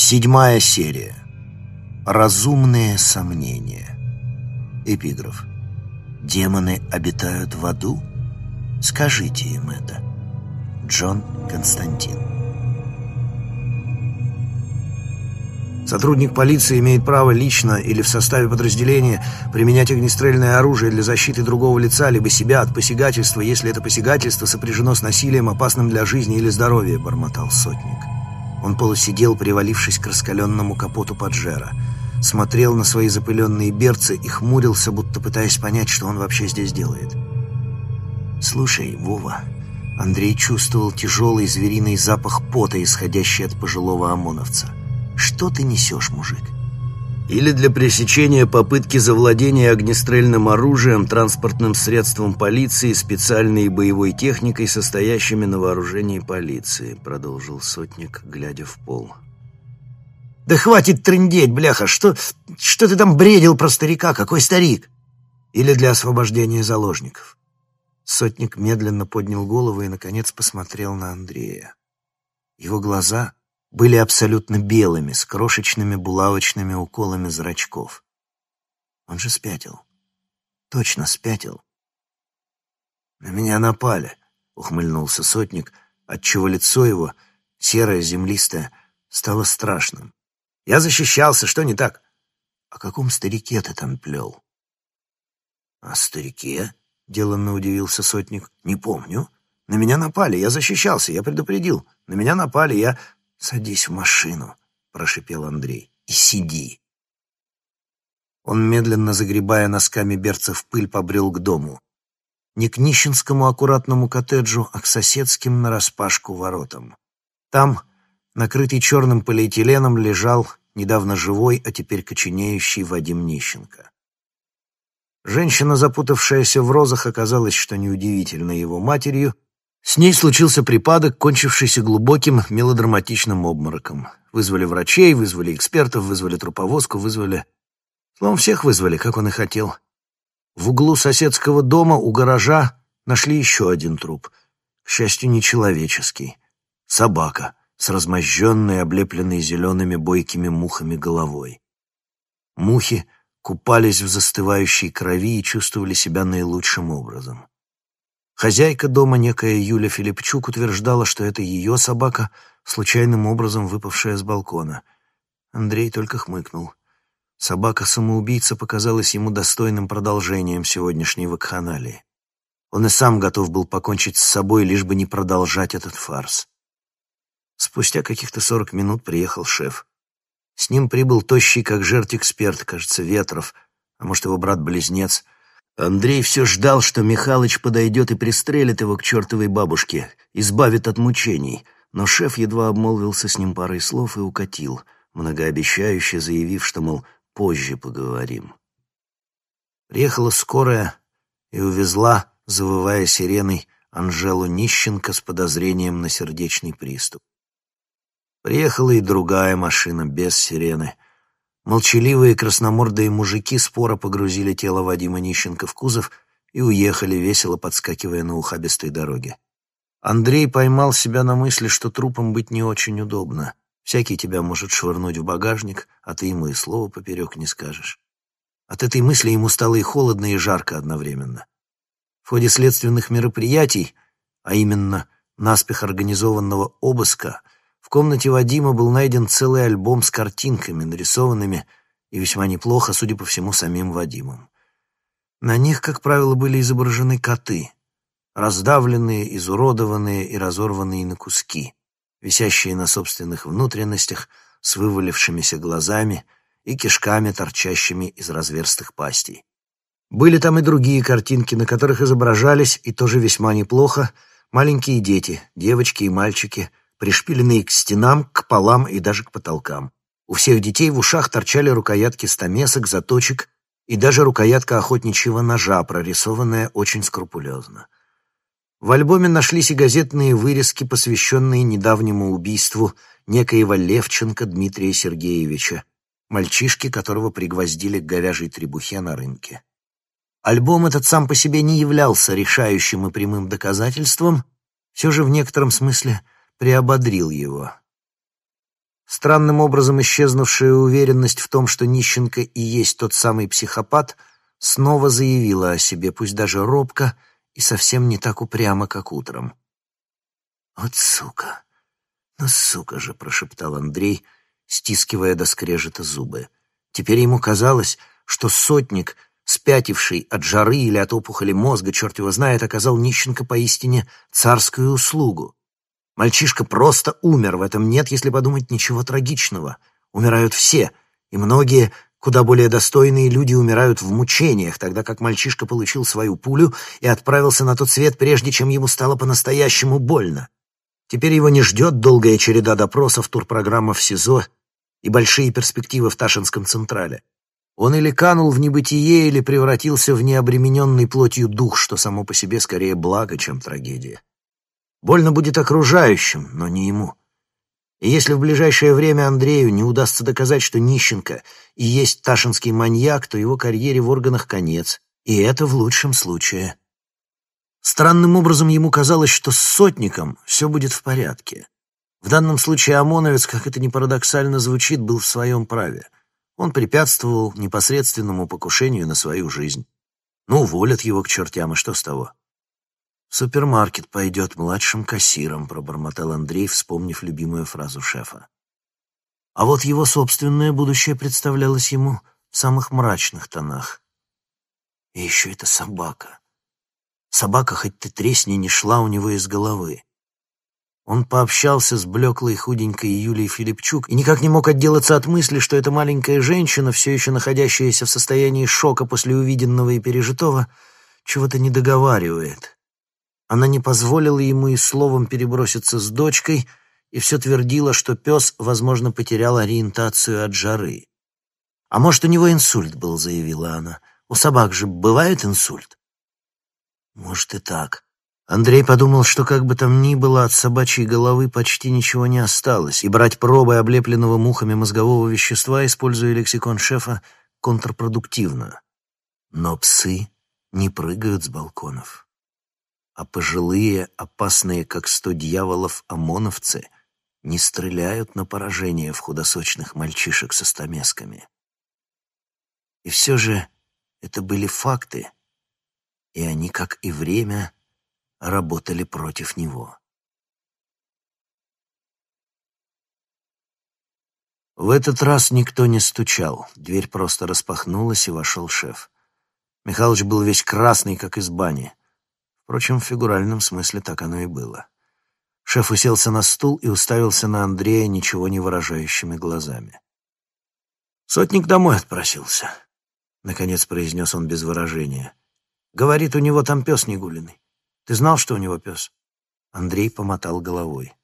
Седьмая серия. Разумные сомнения. Эпиграф. Демоны обитают в аду? Скажите им это. Джон Константин. Сотрудник полиции имеет право лично или в составе подразделения применять огнестрельное оружие для защиты другого лица, либо себя от посягательства, если это посягательство сопряжено с насилием, опасным для жизни или здоровья, бормотал сотник. Он полусидел, привалившись к раскаленному капоту Паджера. Смотрел на свои запыленные берцы и хмурился, будто пытаясь понять, что он вообще здесь делает. «Слушай, Вова...» Андрей чувствовал тяжелый звериный запах пота, исходящий от пожилого ОМОНовца. «Что ты несешь, мужик?» Или для пресечения попытки завладения огнестрельным оружием, транспортным средством полиции, специальной боевой техникой, состоящими на вооружении полиции», — продолжил сотник, глядя в пол. «Да хватит трындеть, бляха! Что, что ты там бредил про старика? Какой старик?» «Или для освобождения заложников?» Сотник медленно поднял голову и, наконец, посмотрел на Андрея. Его глаза были абсолютно белыми, с крошечными булавочными уколами зрачков. Он же спятил. Точно спятил. «На меня напали», — ухмыльнулся сотник, отчего лицо его, серое, землистое, стало страшным. «Я защищался, что не так?» «О каком старике ты там плел?» «О старике?» — деланно удивился сотник. «Не помню. На меня напали, я защищался, я предупредил. На меня напали, я...» «Садись в машину», — прошипел Андрей, — «и сиди». Он, медленно загребая носками берцев пыль, побрел к дому. Не к нищенскому аккуратному коттеджу, а к соседским нараспашку воротам. Там, накрытый черным полиэтиленом, лежал недавно живой, а теперь коченеющий Вадим Нищенко. Женщина, запутавшаяся в розах, оказалась, что неудивительно, его матерью — с ней случился припадок, кончившийся глубоким мелодраматичным обмороком. Вызвали врачей, вызвали экспертов, вызвали труповозку, вызвали... Словом, всех вызвали, как он и хотел. В углу соседского дома у гаража нашли еще один труп. К счастью, нечеловеческий. Собака с размозженной, облепленной зелеными бойкими мухами головой. Мухи купались в застывающей крови и чувствовали себя наилучшим образом. Хозяйка дома, некая Юля Филипчук, утверждала, что это ее собака, случайным образом выпавшая с балкона. Андрей только хмыкнул. Собака-самоубийца показалась ему достойным продолжением сегодняшней вакханалии. Он и сам готов был покончить с собой, лишь бы не продолжать этот фарс. Спустя каких-то сорок минут приехал шеф. С ним прибыл тощий, как жерть эксперт, кажется, Ветров, а может, его брат-близнец — Андрей все ждал, что Михалыч подойдет и пристрелит его к чертовой бабушке, избавит от мучений, но шеф едва обмолвился с ним парой слов и укатил, многообещающе заявив, что, мол, позже поговорим. Приехала скорая и увезла, завывая сиреной, Анжелу Нищенко с подозрением на сердечный приступ. Приехала и другая машина без сирены — Молчаливые красномордые мужики споро погрузили тело Вадима Нищенко в кузов и уехали, весело подскакивая на ухабистой дороге. Андрей поймал себя на мысли, что трупом быть не очень удобно. Всякий тебя может швырнуть в багажник, а ты ему и слова поперек не скажешь. От этой мысли ему стало и холодно, и жарко одновременно. В ходе следственных мероприятий, а именно наспех организованного обыска, в комнате Вадима был найден целый альбом с картинками, нарисованными и весьма неплохо, судя по всему, самим Вадимом. На них, как правило, были изображены коты, раздавленные, изуродованные и разорванные на куски, висящие на собственных внутренностях с вывалившимися глазами и кишками, торчащими из разверстых пастей. Были там и другие картинки, на которых изображались, и тоже весьма неплохо, маленькие дети, девочки и мальчики, пришпиленные к стенам, к полам и даже к потолкам. У всех детей в ушах торчали рукоятки стамесок, заточек и даже рукоятка охотничьего ножа, прорисованная очень скрупулезно. В альбоме нашлись и газетные вырезки, посвященные недавнему убийству некоего Левченко Дмитрия Сергеевича, мальчишки, которого пригвоздили к говяжьей требухе на рынке. Альбом этот сам по себе не являлся решающим и прямым доказательством, все же в некотором смысле – приободрил его. Странным образом исчезнувшая уверенность в том, что Нищенко и есть тот самый психопат, снова заявила о себе, пусть даже робко и совсем не так упрямо, как утром. «Вот сука! Ну, сука же!» — прошептал Андрей, стискивая до скрежета зубы. Теперь ему казалось, что сотник, спятивший от жары или от опухоли мозга, черт его знает, оказал Нищенко поистине царскую услугу. Мальчишка просто умер, в этом нет, если подумать, ничего трагичного. Умирают все, и многие, куда более достойные люди умирают в мучениях, тогда как мальчишка получил свою пулю и отправился на тот свет, прежде чем ему стало по-настоящему больно. Теперь его не ждет долгая череда допросов, турпрограмма в СИЗО и большие перспективы в Ташинском Централе. Он или канул в небытие, или превратился в необремененный плотью дух, что само по себе скорее благо, чем трагедия. Больно будет окружающим, но не ему. И если в ближайшее время Андрею не удастся доказать, что Нищенко и есть ташинский маньяк, то его карьере в органах конец, и это в лучшем случае. Странным образом ему казалось, что с сотником все будет в порядке. В данном случае ОМОНовец, как это ни парадоксально звучит, был в своем праве. Он препятствовал непосредственному покушению на свою жизнь. Ну, уволят его к чертям, и что с того? «В супермаркет пойдет младшим кассиром», — пробормотал Андрей, вспомнив любимую фразу шефа. А вот его собственное будущее представлялось ему в самых мрачных тонах. И еще эта собака. Собака, хоть ты тресни, не шла у него из головы. Он пообщался с блеклой худенькой Юлией Филипчук и никак не мог отделаться от мысли, что эта маленькая женщина, все еще находящаяся в состоянии шока после увиденного и пережитого, чего-то не договаривает. Она не позволила ему и словом переброситься с дочкой и все твердила, что пес, возможно, потерял ориентацию от жары. «А может, у него инсульт был», — заявила она. «У собак же бывает инсульт?» «Может, и так». Андрей подумал, что как бы там ни было, от собачьей головы почти ничего не осталось, и брать пробы облепленного мухами мозгового вещества, используя лексикон шефа, контрпродуктивно. Но псы не прыгают с балконов а пожилые, опасные, как сто дьяволов, ОМОНовцы не стреляют на поражение в худосочных мальчишек со стамесками. И все же это были факты, и они, как и время, работали против него. В этот раз никто не стучал, дверь просто распахнулась, и вошел шеф. Михалыч был весь красный, как из бани. Впрочем, в фигуральном смысле так оно и было. Шеф уселся на стул и уставился на Андрея ничего не выражающими глазами. «Сотник домой отпросился», — наконец произнес он без выражения. «Говорит, у него там пес негулиный. Ты знал, что у него пес?» Андрей помотал головой.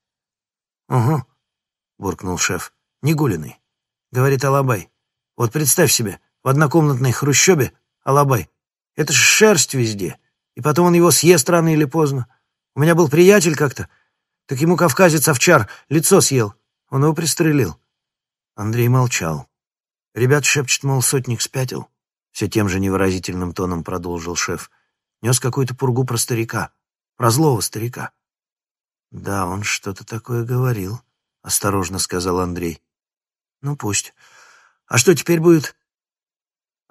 «Угу», — буркнул шеф. «Негулиный», — говорит Алабай. «Вот представь себе, в однокомнатной хрущебе Алабай. Это ж шерсть везде. И потом он его съест рано или поздно. У меня был приятель как-то, так ему кавказец-овчар лицо съел. Он его пристрелил. Андрей молчал. Ребят шепчут, мол, сотник спятил. Все тем же невыразительным тоном продолжил шеф. Нес какую-то пургу про старика. Про злого старика. «Да, он что-то такое говорил», — осторожно сказал Андрей. «Ну, пусть. А что теперь будет?»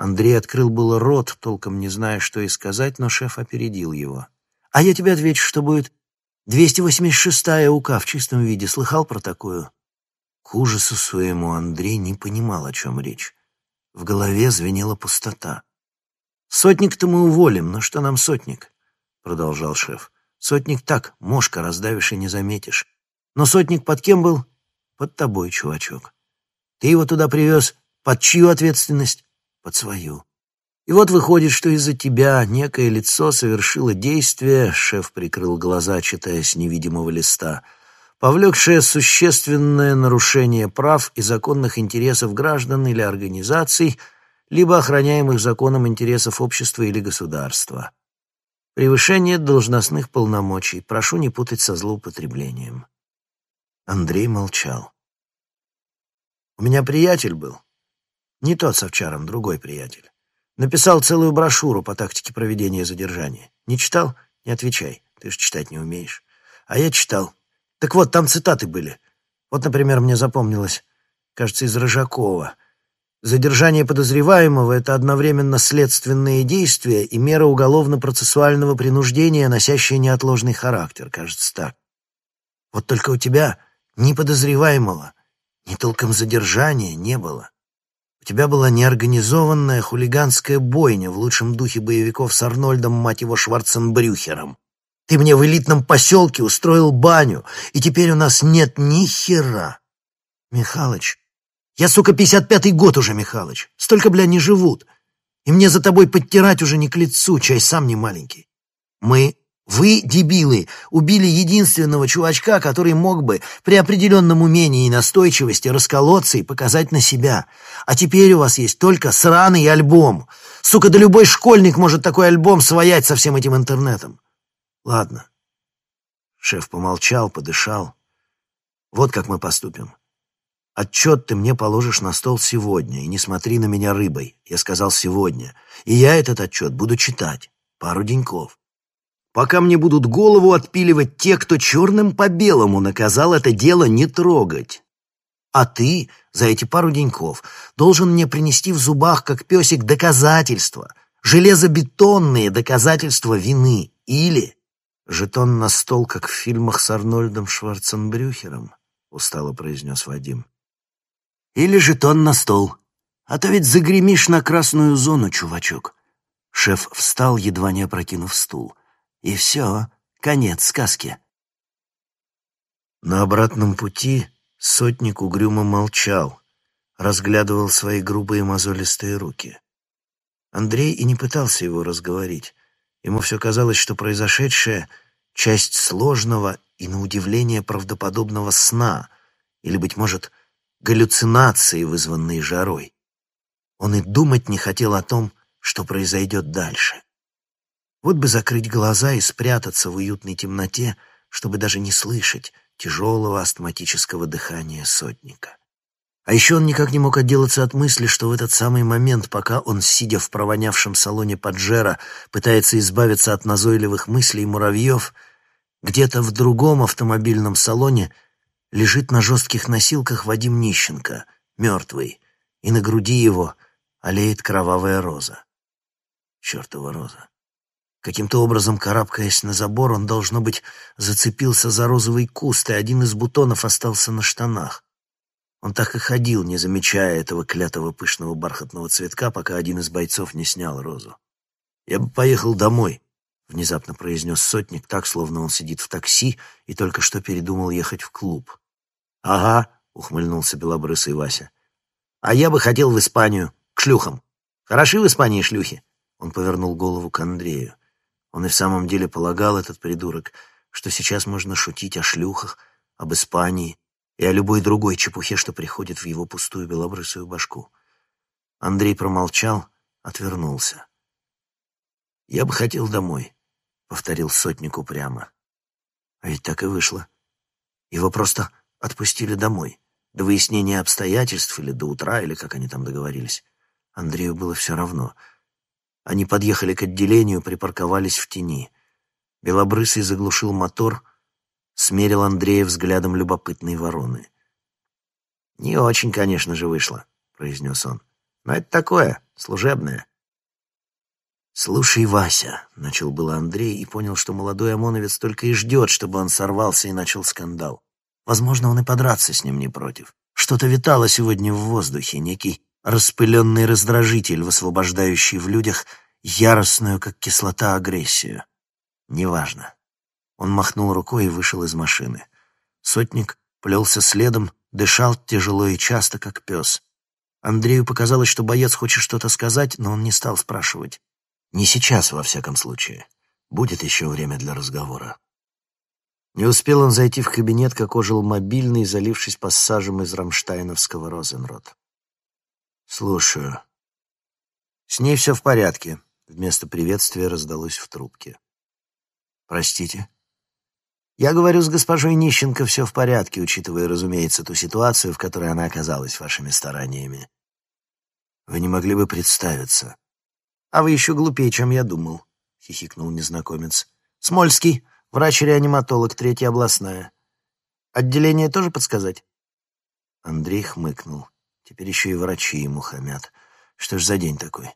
Андрей открыл было рот, толком не зная, что и сказать, но шеф опередил его. «А я тебе отвечу, что будет 286-я УК в чистом виде. Слыхал про такую?» К ужасу своему Андрей не понимал, о чем речь. В голове звенела пустота. «Сотник-то мы уволим, но что нам сотник?» — продолжал шеф. «Сотник так, мошка раздавишь и не заметишь. Но сотник под кем был? Под тобой, чувачок. Ты его туда привез. Под чью ответственность? Под свою. И вот выходит, что из-за тебя некое лицо совершило действие, шеф прикрыл глаза, читая с невидимого листа, повлекшее существенное нарушение прав и законных интересов граждан или организаций, либо охраняемых законом интересов общества или государства. Превышение должностных полномочий. Прошу не путать со злоупотреблением. Андрей молчал. «У меня приятель был, не тот с овчаром, другой приятель. Написал целую брошюру по тактике проведения задержания. Не читал? Не отвечай. Ты же читать не умеешь. А я читал. Так вот, там цитаты были. Вот, например, мне запомнилось. кажется, из Рожакова. Задержание подозреваемого — это одновременно следственные действия и мера уголовно-процессуального принуждения, носящая неотложный характер, кажется так. Вот только у тебя ни подозреваемого, ни толком задержания не было. У тебя была неорганизованная хулиганская бойня в лучшем духе боевиков с Арнольдом, мать его, Шварценбрюхером. Ты мне в элитном поселке устроил баню, и теперь у нас нет ни хера. Михалыч, я, сука, 55-й год уже, Михалыч. Столько, бля, не живут. И мне за тобой подтирать уже не к лицу, чай сам не маленький. Мы вы, дебилы, убили единственного чувачка, который мог бы при определенном умении и настойчивости расколоться и показать на себя. А теперь у вас есть только сраный альбом. Сука, да любой школьник может такой альбом своять со всем этим интернетом. Ладно. Шеф помолчал, подышал. Вот как мы поступим. Отчет ты мне положишь на стол сегодня, и не смотри на меня рыбой. Я сказал сегодня. И я этот отчет буду читать. Пару деньков пока мне будут голову отпиливать те, кто черным по белому наказал это дело не трогать. А ты за эти пару деньков должен мне принести в зубах, как песик, доказательства, железобетонные доказательства вины или жетон на стол, как в фильмах с Арнольдом Шварценбрюхером, устало произнес Вадим. Или жетон на стол. А то ведь загремишь на красную зону, чувачок. Шеф встал, едва не опрокинув стул. И все, конец сказки. На обратном пути сотник угрюмо молчал, разглядывал свои грубые мозолистые руки. Андрей и не пытался его разговорить. Ему все казалось, что произошедшее — часть сложного и, на удивление, правдоподобного сна, или, быть может, галлюцинации, вызванные жарой. Он и думать не хотел о том, что произойдет дальше. Вот бы закрыть глаза и спрятаться в уютной темноте, чтобы даже не слышать тяжелого астматического дыхания сотника. А еще он никак не мог отделаться от мысли, что в этот самый момент, пока он, сидя в провонявшем салоне Паджеро, пытается избавиться от назойливых мыслей муравьев, где-то в другом автомобильном салоне лежит на жестких носилках Вадим Нищенко, мертвый, и на груди его олеет кровавая роза. Чертова роза. Каким-то образом, карабкаясь на забор, он, должно быть, зацепился за розовый куст, и один из бутонов остался на штанах. Он так и ходил, не замечая этого клятого пышного бархатного цветка, пока один из бойцов не снял розу. «Я бы поехал домой», — внезапно произнес сотник, так, словно он сидит в такси и только что передумал ехать в клуб. «Ага», — ухмыльнулся белобрысый Вася. «А я бы хотел в Испанию, к шлюхам. Хороши в Испании шлюхи?» Он повернул голову к Андрею. Он и в самом деле полагал, этот придурок, что сейчас можно шутить о шлюхах, об Испании и о любой другой чепухе, что приходит в его пустую белобрысую башку. Андрей промолчал, отвернулся. «Я бы хотел домой», — повторил сотнику прямо. А ведь так и вышло. Его просто отпустили домой, до выяснения обстоятельств или до утра, или как они там договорились. Андрею было все равно — они подъехали к отделению, припарковались в тени. Белобрысый заглушил мотор, смерил Андрея взглядом любопытной вороны. «Не очень, конечно же, вышло», — произнес он. «Но это такое, служебное». «Слушай, Вася», — начал было Андрей и понял, что молодой ОМОНовец только и ждет, чтобы он сорвался и начал скандал. Возможно, он и подраться с ним не против. Что-то витало сегодня в воздухе, некий распыленный раздражитель, высвобождающий в людях яростную, как кислота, агрессию. Неважно. Он махнул рукой и вышел из машины. Сотник плелся следом, дышал тяжело и часто, как пес. Андрею показалось, что боец хочет что-то сказать, но он не стал спрашивать. Не сейчас, во всяком случае. Будет еще время для разговора. Не успел он зайти в кабинет, как ожил мобильный, залившись пассажем из рамштайновского Розенрот. «Слушаю». «С ней все в порядке», — вместо приветствия раздалось в трубке. «Простите?» «Я говорю с госпожой Нищенко все в порядке, учитывая, разумеется, ту ситуацию, в которой она оказалась вашими стараниями. Вы не могли бы представиться?» «А вы еще глупее, чем я думал», — хихикнул незнакомец. «Смольский, врач-реаниматолог, третья областная. Отделение тоже подсказать?» Андрей хмыкнул. Теперь еще и врачи ему хамят. Что ж за день такой?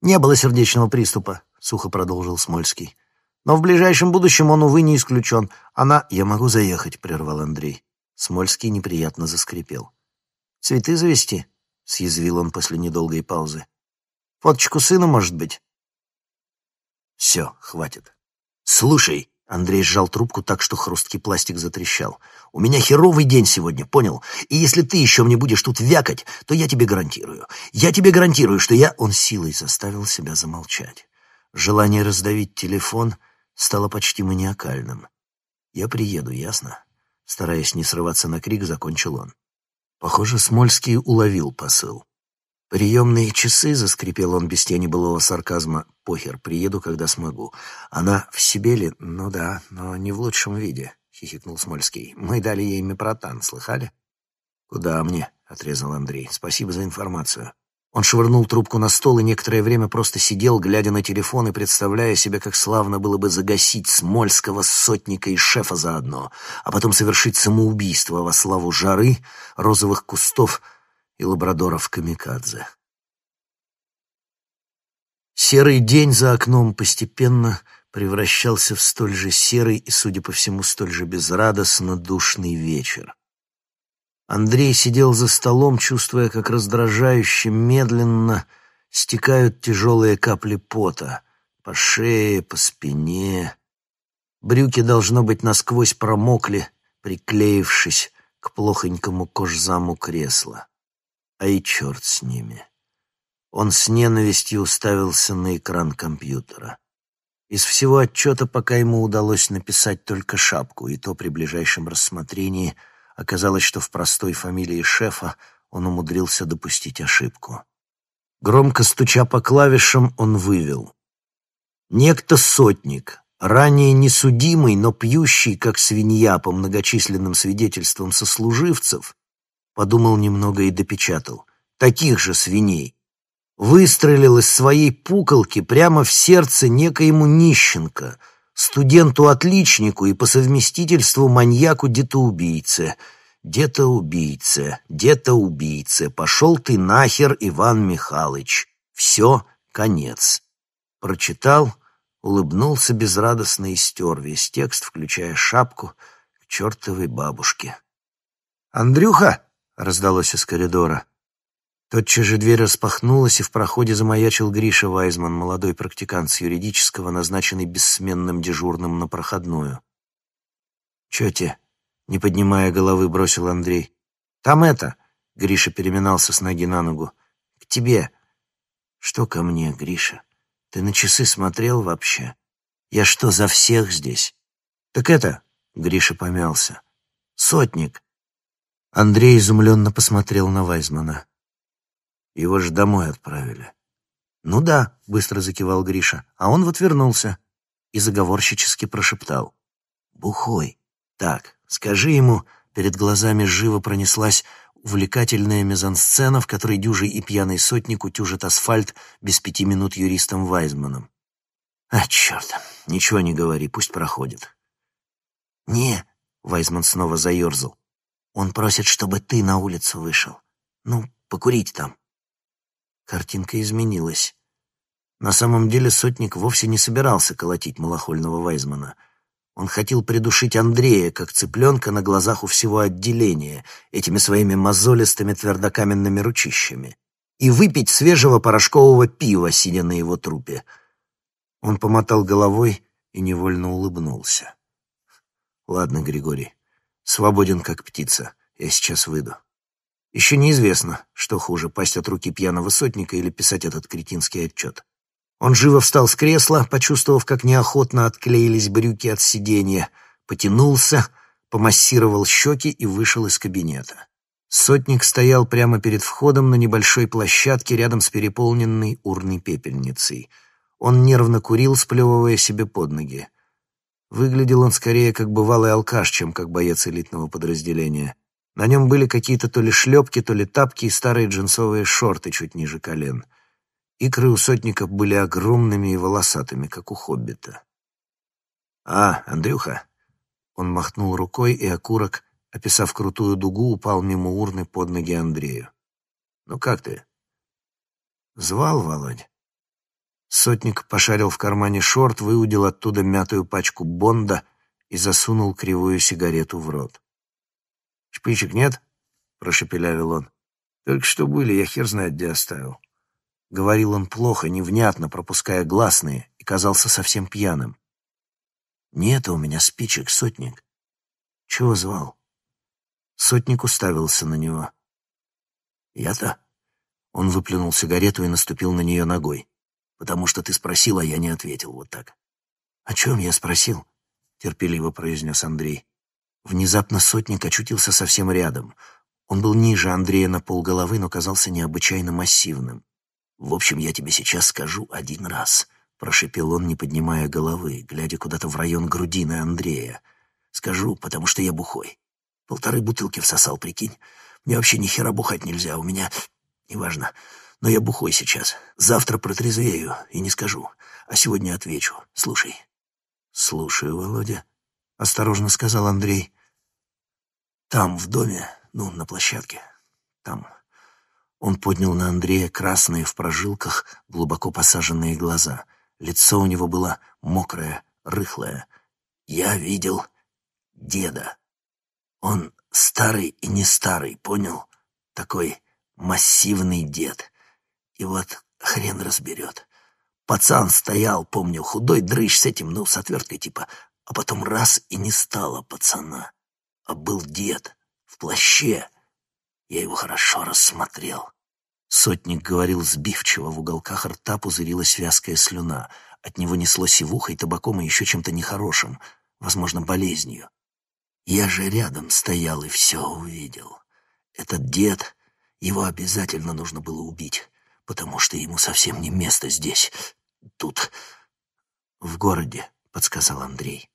Не было сердечного приступа, сухо продолжил Смольский. Но в ближайшем будущем он, увы, не исключен. Она... Я могу заехать, прервал Андрей. Смольский неприятно заскрипел. «Цветы завести?» — съязвил он после недолгой паузы. «Фоточку сына, может быть?» «Все, хватит. Слушай, Андрей сжал трубку так, что хрусткий пластик затрещал. «У меня херовый день сегодня, понял? И если ты еще мне будешь тут вякать, то я тебе гарантирую. Я тебе гарантирую, что я...» Он силой заставил себя замолчать. Желание раздавить телефон стало почти маниакальным. «Я приеду, ясно?» Стараясь не срываться на крик, закончил он. Похоже, Смольский уловил посыл. «Приемные часы», — заскрипел он без тени былого сарказма. «Похер, приеду, когда смогу. Она в себе ли? Ну да, но не в лучшем виде», — хихикнул Смольский. «Мы дали ей мепротан, слыхали?» «Куда мне?» — отрезал Андрей. «Спасибо за информацию». Он швырнул трубку на стол и некоторое время просто сидел, глядя на телефон и представляя себе, как славно было бы загасить Смольского, сотника и шефа заодно, а потом совершить самоубийство во славу жары, розовых кустов — и лабрадоров-камикадзе. Серый день за окном постепенно превращался в столь же серый и, судя по всему, столь же безрадостно душный вечер. Андрей сидел за столом, чувствуя, как раздражающе медленно стекают тяжелые капли пота по шее, по спине. Брюки, должно быть, насквозь промокли, приклеившись к плохонькому кожзаму кресла. А и черт с ними. Он с ненавистью уставился на экран компьютера. Из всего отчета пока ему удалось написать только шапку, и то при ближайшем рассмотрении оказалось, что в простой фамилии шефа он умудрился допустить ошибку. Громко стуча по клавишам, он вывел. Некто сотник, ранее несудимый, но пьющий, как свинья, по многочисленным свидетельствам сослуживцев, подумал немного и допечатал. Таких же свиней. Выстрелил из своей пуколки прямо в сердце некоему нищенка, студенту-отличнику и по совместительству маньяку-детоубийце. Детоубийце, детоубийце, пошел ты нахер, Иван Михайлович. Все, конец. Прочитал, улыбнулся безрадостно и стер весь текст, включая шапку к чертовой бабушке. «Андрюха!» Раздалось из коридора. Тотчас же дверь распахнулась, и в проходе замаячил Гриша Вайзман, молодой практикант с юридического, назначенный бессменным дежурным на проходную. «Чё те?» — не поднимая головы, бросил Андрей. «Там это!» — Гриша переминался с ноги на ногу. «К тебе!» «Что ко мне, Гриша? Ты на часы смотрел вообще? Я что, за всех здесь?» «Так это...» — Гриша помялся. «Сотник!» Андрей изумленно посмотрел на Вайзмана. Его же домой отправили. «Ну да», — быстро закивал Гриша, а он вот вернулся и заговорщически прошептал. «Бухой. Так, скажи ему...» Перед глазами живо пронеслась увлекательная мизансцена, в которой дюжий и пьяный сотник утюжит асфальт без пяти минут юристом Вайзманом. «А, черт, ничего не говори, пусть проходит». «Не», — Вайзман снова заерзал, он просит, чтобы ты на улицу вышел. Ну, покурить там. Картинка изменилась. На самом деле сотник вовсе не собирался колотить малохольного Вайзмана. Он хотел придушить Андрея, как цыпленка на глазах у всего отделения, этими своими мозолистыми твердокаменными ручищами, и выпить свежего порошкового пива, сидя на его трупе. Он помотал головой и невольно улыбнулся. «Ладно, Григорий, Свободен, как птица. Я сейчас выйду. Еще неизвестно, что хуже, пасть от руки пьяного сотника или писать этот кретинский отчет. Он живо встал с кресла, почувствовав, как неохотно отклеились брюки от сиденья, потянулся, помассировал щеки и вышел из кабинета. Сотник стоял прямо перед входом на небольшой площадке рядом с переполненной урной пепельницей. Он нервно курил, сплевывая себе под ноги. Выглядел он скорее как бывалый алкаш, чем как боец элитного подразделения. На нем были какие-то то ли шлепки, то ли тапки и старые джинсовые шорты чуть ниже колен. Икры у сотников были огромными и волосатыми, как у хоббита. «А, Андрюха!» Он махнул рукой, и окурок описав крутую дугу, упал мимо урны под ноги Андрею. «Ну как ты?» «Звал, Володь?» Сотник пошарил в кармане шорт, выудил оттуда мятую пачку Бонда и засунул кривую сигарету в рот. «Шпичек нет?» — прошепелявил он. «Только что были, я хер знает, где оставил». Говорил он плохо, невнятно, пропуская гласные, и казался совсем пьяным. «Нет у меня спичек, сотник». «Чего звал?» Сотник уставился на него. «Я-то?» Он выплюнул сигарету и наступил на нее ногой. «Потому что ты спросил, а я не ответил. Вот так». «О чем я спросил?» — терпеливо произнес Андрей. Внезапно сотник очутился совсем рядом. Он был ниже Андрея на полголовы, но казался необычайно массивным. «В общем, я тебе сейчас скажу один раз», — прошепел он, не поднимая головы, глядя куда-то в район грудины Андрея. «Скажу, потому что я бухой. Полторы бутылки всосал, прикинь. Мне вообще ни хера бухать нельзя, у меня... Неважно. Но я бухой сейчас. Завтра протрезвею и не скажу. А сегодня отвечу. Слушай». «Слушаю, Володя», — осторожно сказал Андрей. «Там, в доме, ну, на площадке, там...» Он поднял на Андрея красные в прожилках, глубоко посаженные глаза. Лицо у него было мокрое, рыхлое. «Я видел деда. Он старый и не старый, понял? Такой массивный дед. И вот хрен разберет. Пацан стоял, помню, худой дрыщ с этим, ну, с отверткой типа, а потом раз и не стало пацана. А был дед в плаще. Я его хорошо рассмотрел. Сотник говорил сбивчиво, в уголках рта пузырилась вязкая слюна. От него несло сивухой, табаком и еще чем-то нехорошим, возможно, болезнью. Я же рядом стоял и все увидел. Этот дед, его обязательно нужно было убить, потому что ему совсем не место здесь, тут, в городе, — подсказал Андрей.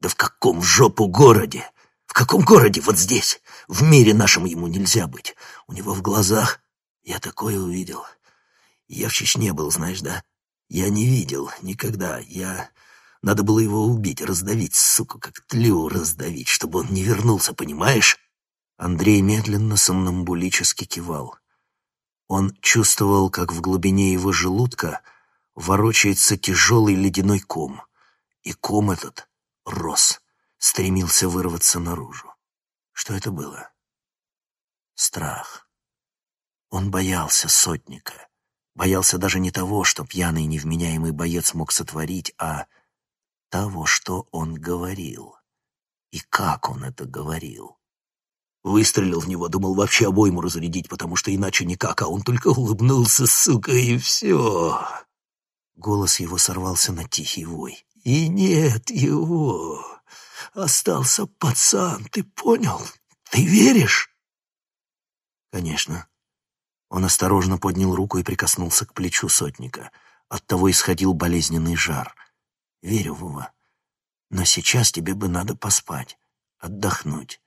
Да в каком жопу городе? В каком городе? Вот здесь. В мире нашем ему нельзя быть. У него в глазах я такое увидел. Я в Чечне был, знаешь, да? Я не видел никогда. Я... Надо было его убить, раздавить, суку, как тлю раздавить, чтобы он не вернулся, понимаешь? Андрей медленно, сомнамбулически кивал. Он чувствовал, как в глубине его желудка ворочается тяжелый ледяной ком. И ком этот рос, стремился вырваться наружу. Что это было? Страх. Он боялся сотника. Боялся даже не того, что пьяный невменяемый боец мог сотворить, а того, что он говорил. И как он это говорил. Выстрелил в него, думал вообще обойму разрядить, потому что иначе никак, а он только улыбнулся, сука, и все. Голос его сорвался на тихий вой. И нет его. Остался пацан, ты понял? Ты веришь? Конечно. Он осторожно поднял руку и прикоснулся к плечу сотника. Оттого исходил болезненный жар — Верю, Вова. Но сейчас тебе бы надо поспать, отдохнуть.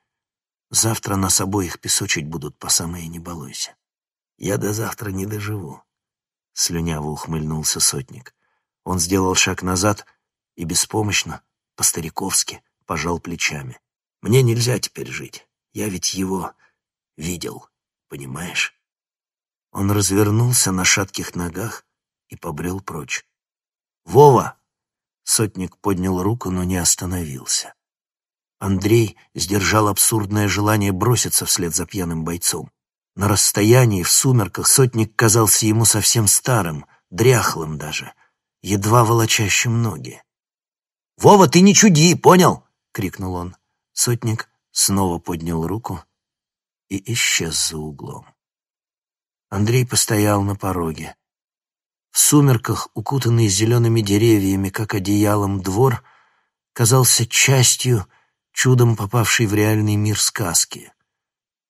Завтра нас обоих песочить будут по самое не балуйся. Я до завтра не доживу. Слюняво ухмыльнулся сотник. Он сделал шаг назад и беспомощно, по-стариковски, пожал плечами. Мне нельзя теперь жить. Я ведь его видел, понимаешь? Он развернулся на шатких ногах и побрел прочь. «Вова!» Сотник поднял руку, но не остановился. Андрей сдержал абсурдное желание броситься вслед за пьяным бойцом. На расстоянии, в сумерках, сотник казался ему совсем старым, дряхлым даже, едва волочащим ноги. «Вова, ты не чуди, понял?» — крикнул он. Сотник снова поднял руку и исчез за углом. Андрей постоял на пороге. В сумерках, укутанный зелеными деревьями, как одеялом двор, казался частью, чудом попавшей в реальный мир сказки.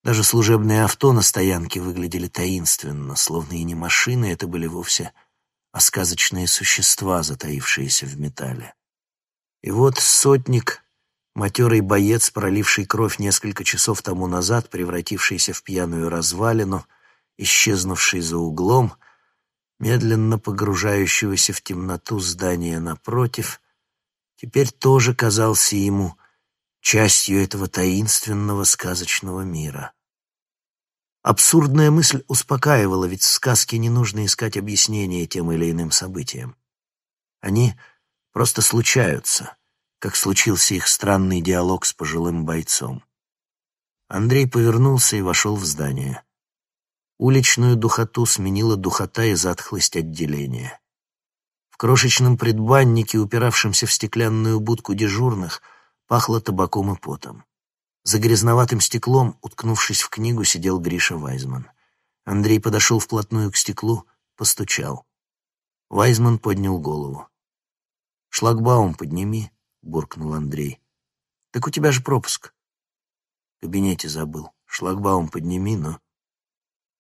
Даже служебные авто на стоянке выглядели таинственно, словно и не машины это были вовсе, а сказочные существа, затаившиеся в металле. И вот сотник, матерый боец, проливший кровь несколько часов тому назад, превратившийся в пьяную развалину, исчезнувший за углом — медленно погружающегося в темноту здания напротив, теперь тоже казался ему частью этого таинственного сказочного мира. Абсурдная мысль успокаивала, ведь в сказке не нужно искать объяснения тем или иным событиям. Они просто случаются, как случился их странный диалог с пожилым бойцом. Андрей повернулся и вошел в здание. Уличную духоту сменила духота и затхлость отделения. В крошечном предбаннике, упиравшемся в стеклянную будку дежурных, пахло табаком и потом. За грязноватым стеклом, уткнувшись в книгу, сидел Гриша Вайзман. Андрей подошел вплотную к стеклу, постучал. Вайзман поднял голову. «Шлагбаум подними», — буркнул Андрей. «Так у тебя же пропуск». «В кабинете забыл. Шлагбаум подними, но...»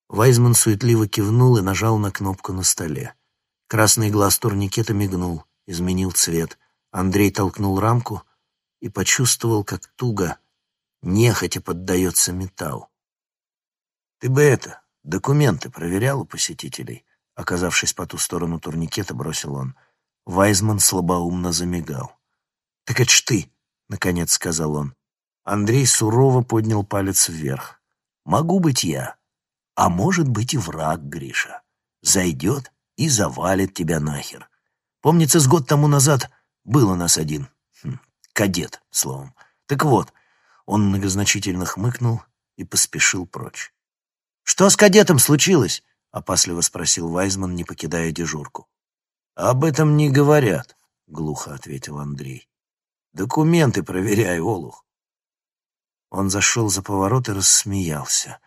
Вайзман суетливо кивнул и нажал на кнопку на столе. Красный глаз турникета мигнул, изменил цвет. Андрей толкнул рамку и почувствовал, как туго, нехотя поддается металл. «Ты бы это, документы проверял у посетителей?» Оказавшись по ту сторону турникета, бросил он. Вайзман слабоумно замигал. «Так это ж ты!» — наконец сказал он. Андрей сурово поднял палец вверх. «Могу быть я, а может быть и враг, Гриша. Зайдет и завалит тебя нахер. Помнится, с год тому назад был у нас один кадет, словом. Так вот, он многозначительно хмыкнул и поспешил прочь. «Что с кадетом случилось?» — опасливо спросил Вайзман, не покидая дежурку. «Об этом не говорят», — глухо ответил Андрей. «Документы проверяй, Олух». Он зашел за поворот и рассмеялся.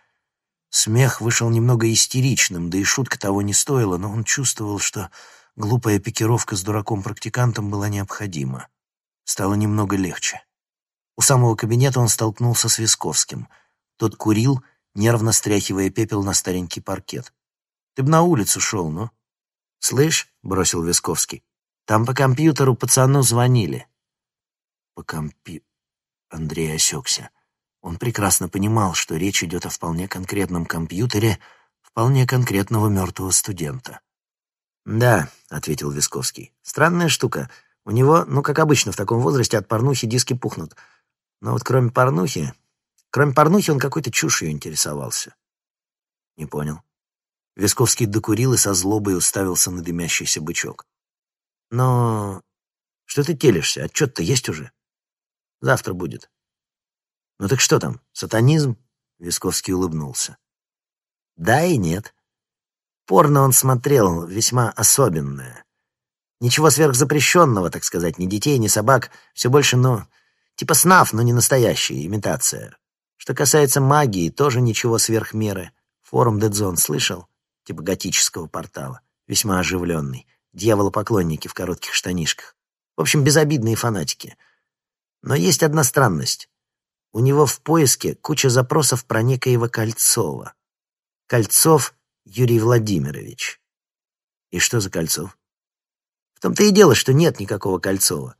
Смех вышел немного истеричным, да и шутка того не стоила, но он чувствовал, что глупая пикировка с дураком-практикантом была необходима. Стало немного легче. У самого кабинета он столкнулся с Висковским. Тот курил, нервно стряхивая пепел на старенький паркет. «Ты б на улицу шел, ну?» «Слышь», — бросил Висковский, — «там по компьютеру пацану звонили». «По компью...» Андрей осекся. Он прекрасно понимал, что речь идет о вполне конкретном компьютере вполне конкретного мертвого студента. «Да», — ответил Висковский, — «странная штука. У него, ну, как обычно, в таком возрасте от порнухи диски пухнут. Но вот кроме порнухи... Кроме порнухи он какой-то чушью интересовался». «Не понял». Висковский докурил и со злобой уставился на дымящийся бычок. «Но... что ты телишься? Отчет-то есть уже?» «Завтра будет. «Ну так что там, сатанизм?» — Висковский улыбнулся. «Да и нет. Порно он смотрел весьма особенное. Ничего сверхзапрещенного, так сказать, ни детей, ни собак. Все больше, ну, типа снав, но не настоящая, имитация. Что касается магии, тоже ничего сверх меры. Форум Дедзон слышал? Типа готического портала. Весьма оживленный. Дьяволопоклонники в коротких штанишках. В общем, безобидные фанатики. Но есть одна странность. У него в поиске куча запросов про некоего Кольцова. Кольцов Юрий Владимирович. И что за Кольцов? Том-то и дело, что нет никакого Кольцова.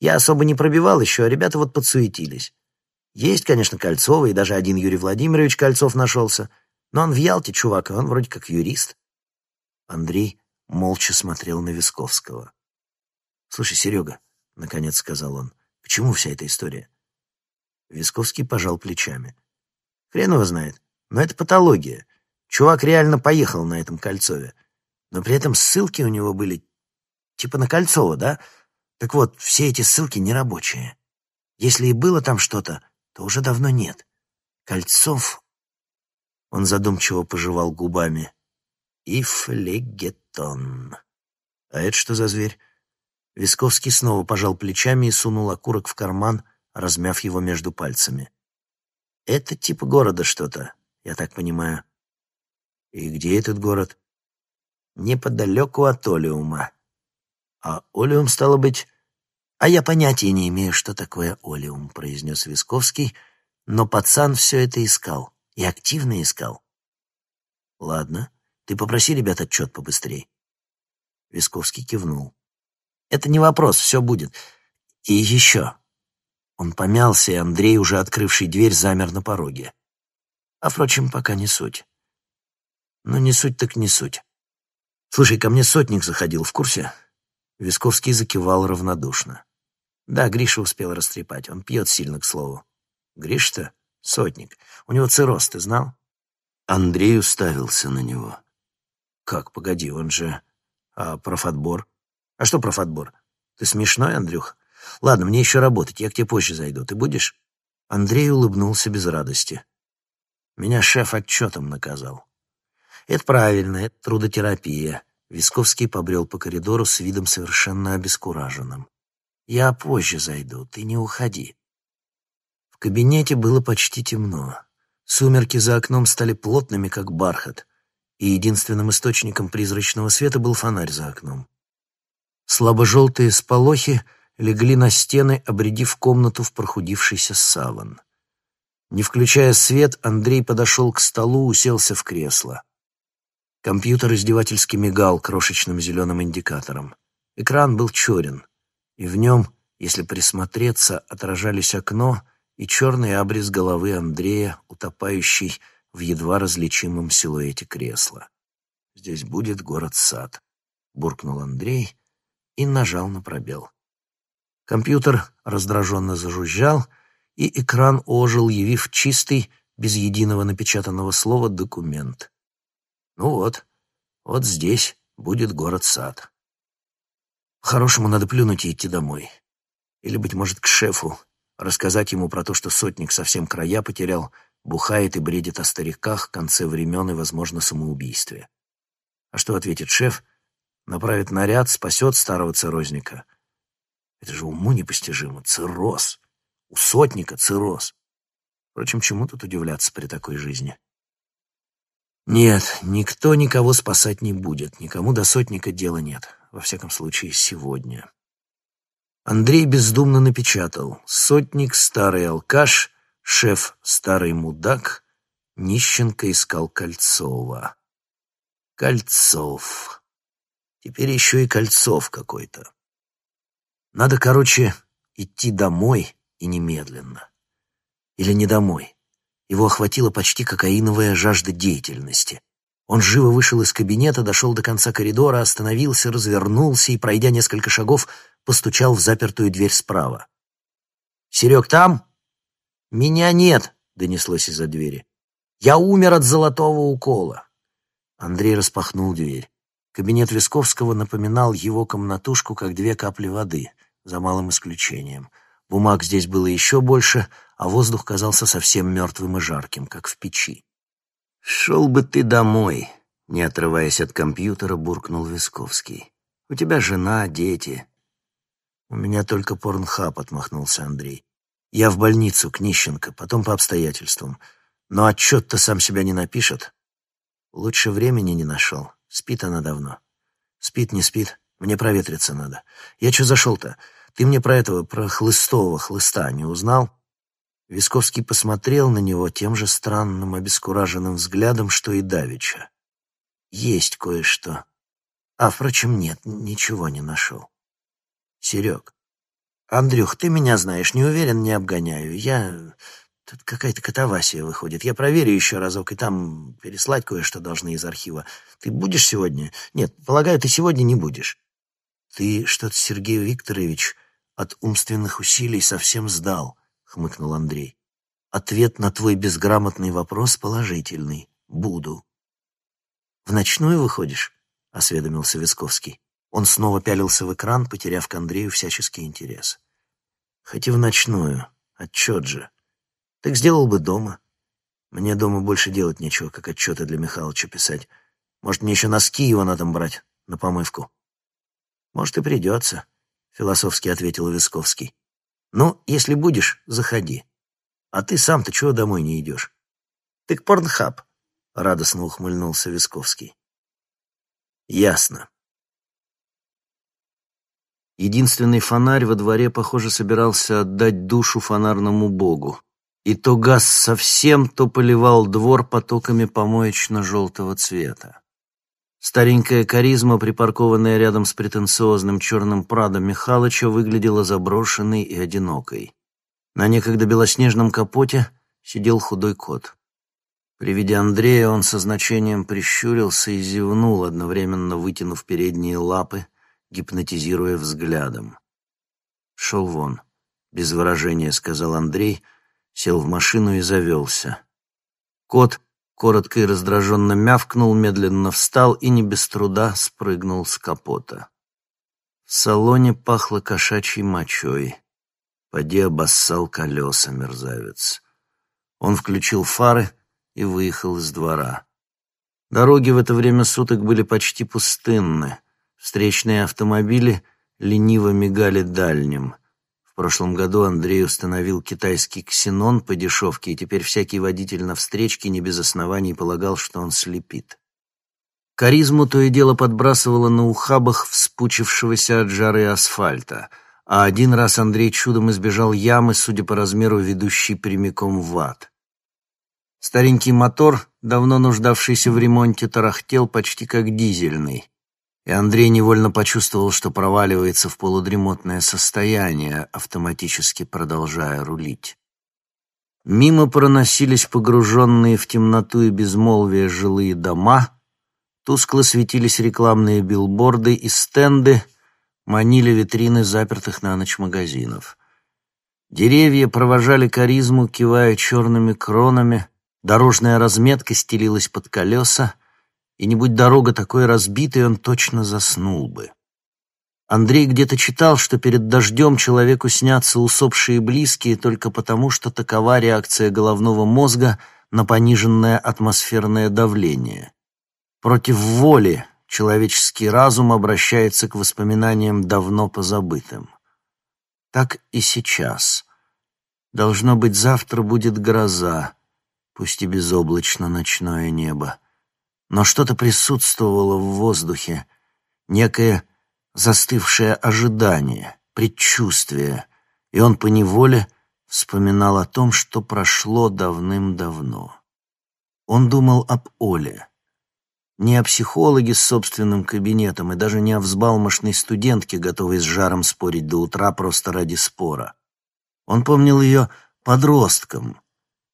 Я особо не пробивал еще, а ребята вот подсуетились. Есть, конечно, Кольцова, и даже один Юрий Владимирович Кольцов нашелся. Но он в Ялте, чувак, и он вроде как юрист. Андрей молча смотрел на Висковского. «Слушай, Серега», — наконец сказал он, — «к чему вся эта история? Висковский пожал плечами. Хрен его знает, но это патология. Чувак реально поехал на этом Кольцове. Но при этом ссылки у него были типа на Кольцова, да? Так вот, все эти ссылки нерабочие. Если и было там что-то, то уже давно нет. Кольцов... Он задумчиво пожевал губами. И флегетон. А это что за зверь? Висковский снова пожал плечами и сунул окурок в карман, размяв его между пальцами. «Это типа города что-то, я так понимаю». «И где этот город?» «Неподалеку от Олиума». «А Олиум, стало быть...» «А я понятия не имею, что такое Олиум», — произнес Висковский, но пацан все это искал, и активно искал. «Ладно, ты попроси ребят отчет побыстрей». Висковский кивнул. «Это не вопрос, все будет. И еще, он помялся, и Андрей, уже открывший дверь, замер на пороге. А, впрочем, пока не суть. Ну, не суть так не суть. Слушай, ко мне сотник заходил, в курсе? Висковский закивал равнодушно. Да, Гриша успел растрепать. Он пьет сильно, к слову. Гриш-то? Сотник. У него цирроз, ты знал? Андрей уставился на него. Как, погоди, он же... А профотбор? А что профотбор? Ты смешной, Андрюх? Ладно, мне еще работать, я к тебе позже зайду. Ты будешь? Андрей улыбнулся без радости. Меня шеф отчетом наказал. Это правильно, это трудотерапия. Висковский побрел по коридору с видом совершенно обескураженным. Я позже зайду, ты не уходи. В кабинете было почти темно. Сумерки за окном стали плотными, как бархат, и единственным источником призрачного света был фонарь за окном. Слабо-желтые сполохи легли на стены, обредив комнату в прохудившийся саван. Не включая свет, Андрей подошел к столу, уселся в кресло. Компьютер издевательски мигал крошечным зеленым индикатором. Экран был черен, и в нем, если присмотреться, отражались окно — и черный абрис головы Андрея, утопающий в едва различимом силуэте кресла. «Здесь будет город-сад», — буркнул Андрей и нажал на пробел. Компьютер раздраженно зажужжал, и экран ожил, явив чистый, без единого напечатанного слова, документ. «Ну вот, вот здесь будет город-сад». Хорошему надо плюнуть и идти домой. Или, быть может, к шефу, рассказать ему про то, что сотник совсем края потерял, бухает и бредит о стариках, конце времен и, возможно, самоубийстве. А что ответит шеф? Направит наряд, спасет старого циррозника. Это же уму непостижимо. Цирроз. У сотника цирроз. Впрочем, чему тут удивляться при такой жизни? Нет, никто никого спасать не будет. Никому до сотника дела нет. Во всяком случае, сегодня. Андрей бездумно напечатал «Сотник, старый алкаш, шеф, старый мудак, нищенко искал Кольцова». Кольцов. Теперь еще и Кольцов какой-то. Надо, короче, идти домой и немедленно. Или не домой. Его охватила почти кокаиновая жажда деятельности. Он живо вышел из кабинета, дошел до конца коридора, остановился, развернулся и, пройдя несколько шагов, постучал в запертую дверь справа. «Серег, там?» «Меня нет», — донеслось из-за двери. «Я умер от золотого укола». Андрей распахнул дверь. Кабинет Висковского напоминал его комнатушку, как две капли воды, за малым исключением. Бумаг здесь было еще больше, а воздух казался совсем мертвым и жарким, как в печи. «Шел бы ты домой», — не отрываясь от компьютера, буркнул Висковский. «У тебя жена, дети». «У меня только порнхаб», — отмахнулся Андрей. «Я в больницу, к Нищенко, потом по обстоятельствам. Но отчет-то сам себя не напишет. Лучше времени не нашел. Спит она давно». «Спит, не спит. Мне проветриться надо. Я что зашел-то? Ты мне про этого, про хлыстового хлыста не узнал?» Висковский посмотрел на него тем же странным, обескураженным взглядом, что и Давича. «Есть кое-что. А, впрочем, нет, ничего не нашел. Серег, Андрюх, ты меня знаешь, не уверен, не обгоняю. Я... Тут какая-то катавасия выходит. Я проверю еще разок, и там переслать кое-что должны из архива. Ты будешь сегодня? Нет, полагаю, ты сегодня не будешь. Ты что-то, Сергей Викторович, от умственных усилий совсем сдал хмыкнул Андрей. Ответ на твой безграмотный вопрос положительный. Буду. В ночную выходишь? осведомился Висковский. Он снова пялился в экран, потеряв к Андрею всяческий интерес. Хоть и в ночную. Отчет же. Так сделал бы дома. Мне дома больше делать нечего, как отчеты для Михалыча писать. Может, мне еще носки его надо брать на помывку? Может, и придется, — философски ответил Висковский. Ну, если будешь, заходи. А ты сам-то чего домой не идешь? Ты к порнхаб, — радостно ухмыльнулся Висковский. Ясно. Единственный фонарь во дворе, похоже, собирался отдать душу фонарному богу. И то газ совсем, то поливал двор потоками помоечно-желтого цвета. Старенькая каризма, припаркованная рядом с претенциозным черным прадом Михалыча, выглядела заброшенной и одинокой. На некогда белоснежном капоте сидел худой кот. При виде Андрея он со значением прищурился и зевнул, одновременно вытянув передние лапы, гипнотизируя взглядом. Шел вон. Без выражения сказал Андрей, сел в машину и завелся. Кот коротко и раздраженно мявкнул, медленно встал и не без труда спрыгнул с капота. В салоне пахло кошачьей мочой. Поди обоссал колеса, мерзавец. Он включил фары и выехал из двора. Дороги в это время суток были почти пустынны. Встречные автомобили лениво мигали дальним. Прошлом году Андрей установил китайский ксенон по дешевке, и теперь всякий водитель на встречке не без оснований полагал, что он слепит. Каризму то и дело подбрасывало на ухабах вспучившегося от жары асфальта, а один раз Андрей чудом избежал ямы, судя по размеру, ведущей прямиком в ад. Старенький мотор, давно нуждавшийся в ремонте, тарахтел почти как дизельный, и Андрей невольно почувствовал, что проваливается в полудремотное состояние, автоматически продолжая рулить. Мимо проносились погруженные в темноту и безмолвие жилые дома, тускло светились рекламные билборды и стенды, манили витрины запертых на ночь магазинов. Деревья провожали каризму, кивая черными кронами — Дорожная разметка стелилась под колеса, и не будь дорога такой разбитой, он точно заснул бы. Андрей где-то читал, что перед дождем человеку снятся усопшие близкие только потому, что такова реакция головного мозга на пониженное атмосферное давление. Против воли человеческий разум обращается к воспоминаниям давно позабытым. Так и сейчас. Должно быть, завтра будет гроза, пусть и безоблачно ночное небо. Но что-то присутствовало в воздухе, некое застывшее ожидание, предчувствие, и он поневоле вспоминал о том, что прошло давным-давно. Он думал об Оле. Не о психологе с собственным кабинетом и даже не о взбалмошной студентке, готовой с жаром спорить до утра просто ради спора. Он помнил ее подростком,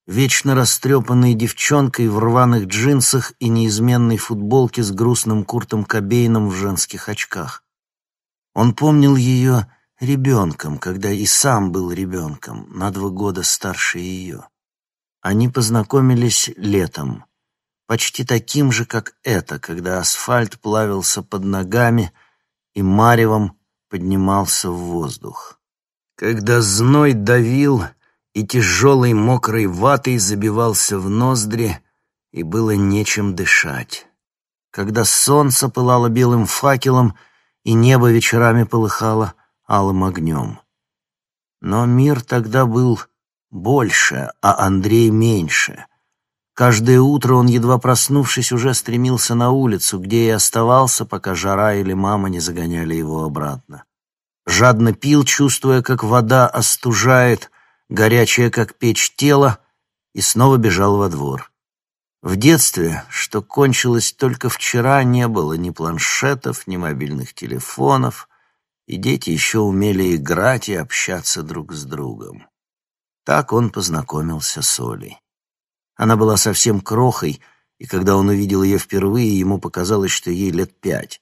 вечно растрепанной девчонкой в рваных джинсах и неизменной футболке с грустным Куртом Кобейном в женских очках. Он помнил ее ребенком, когда и сам был ребенком, на два года старше ее. Они познакомились летом, почти таким же, как это, когда асфальт плавился под ногами и маревом поднимался в воздух. Когда зной давил и тяжелой мокрой ватой забивался в ноздри, и было нечем дышать. Когда солнце пылало белым факелом, и небо вечерами полыхало алым огнем. Но мир тогда был больше, а Андрей меньше. Каждое утро он, едва проснувшись, уже стремился на улицу, где и оставался, пока жара или мама не загоняли его обратно. Жадно пил, чувствуя, как вода остужает, горячее, как печь, тело, и снова бежал во двор. В детстве, что кончилось только вчера, не было ни планшетов, ни мобильных телефонов, и дети еще умели играть и общаться друг с другом. Так он познакомился с Олей. Она была совсем крохой, и когда он увидел ее впервые, ему показалось, что ей лет пять.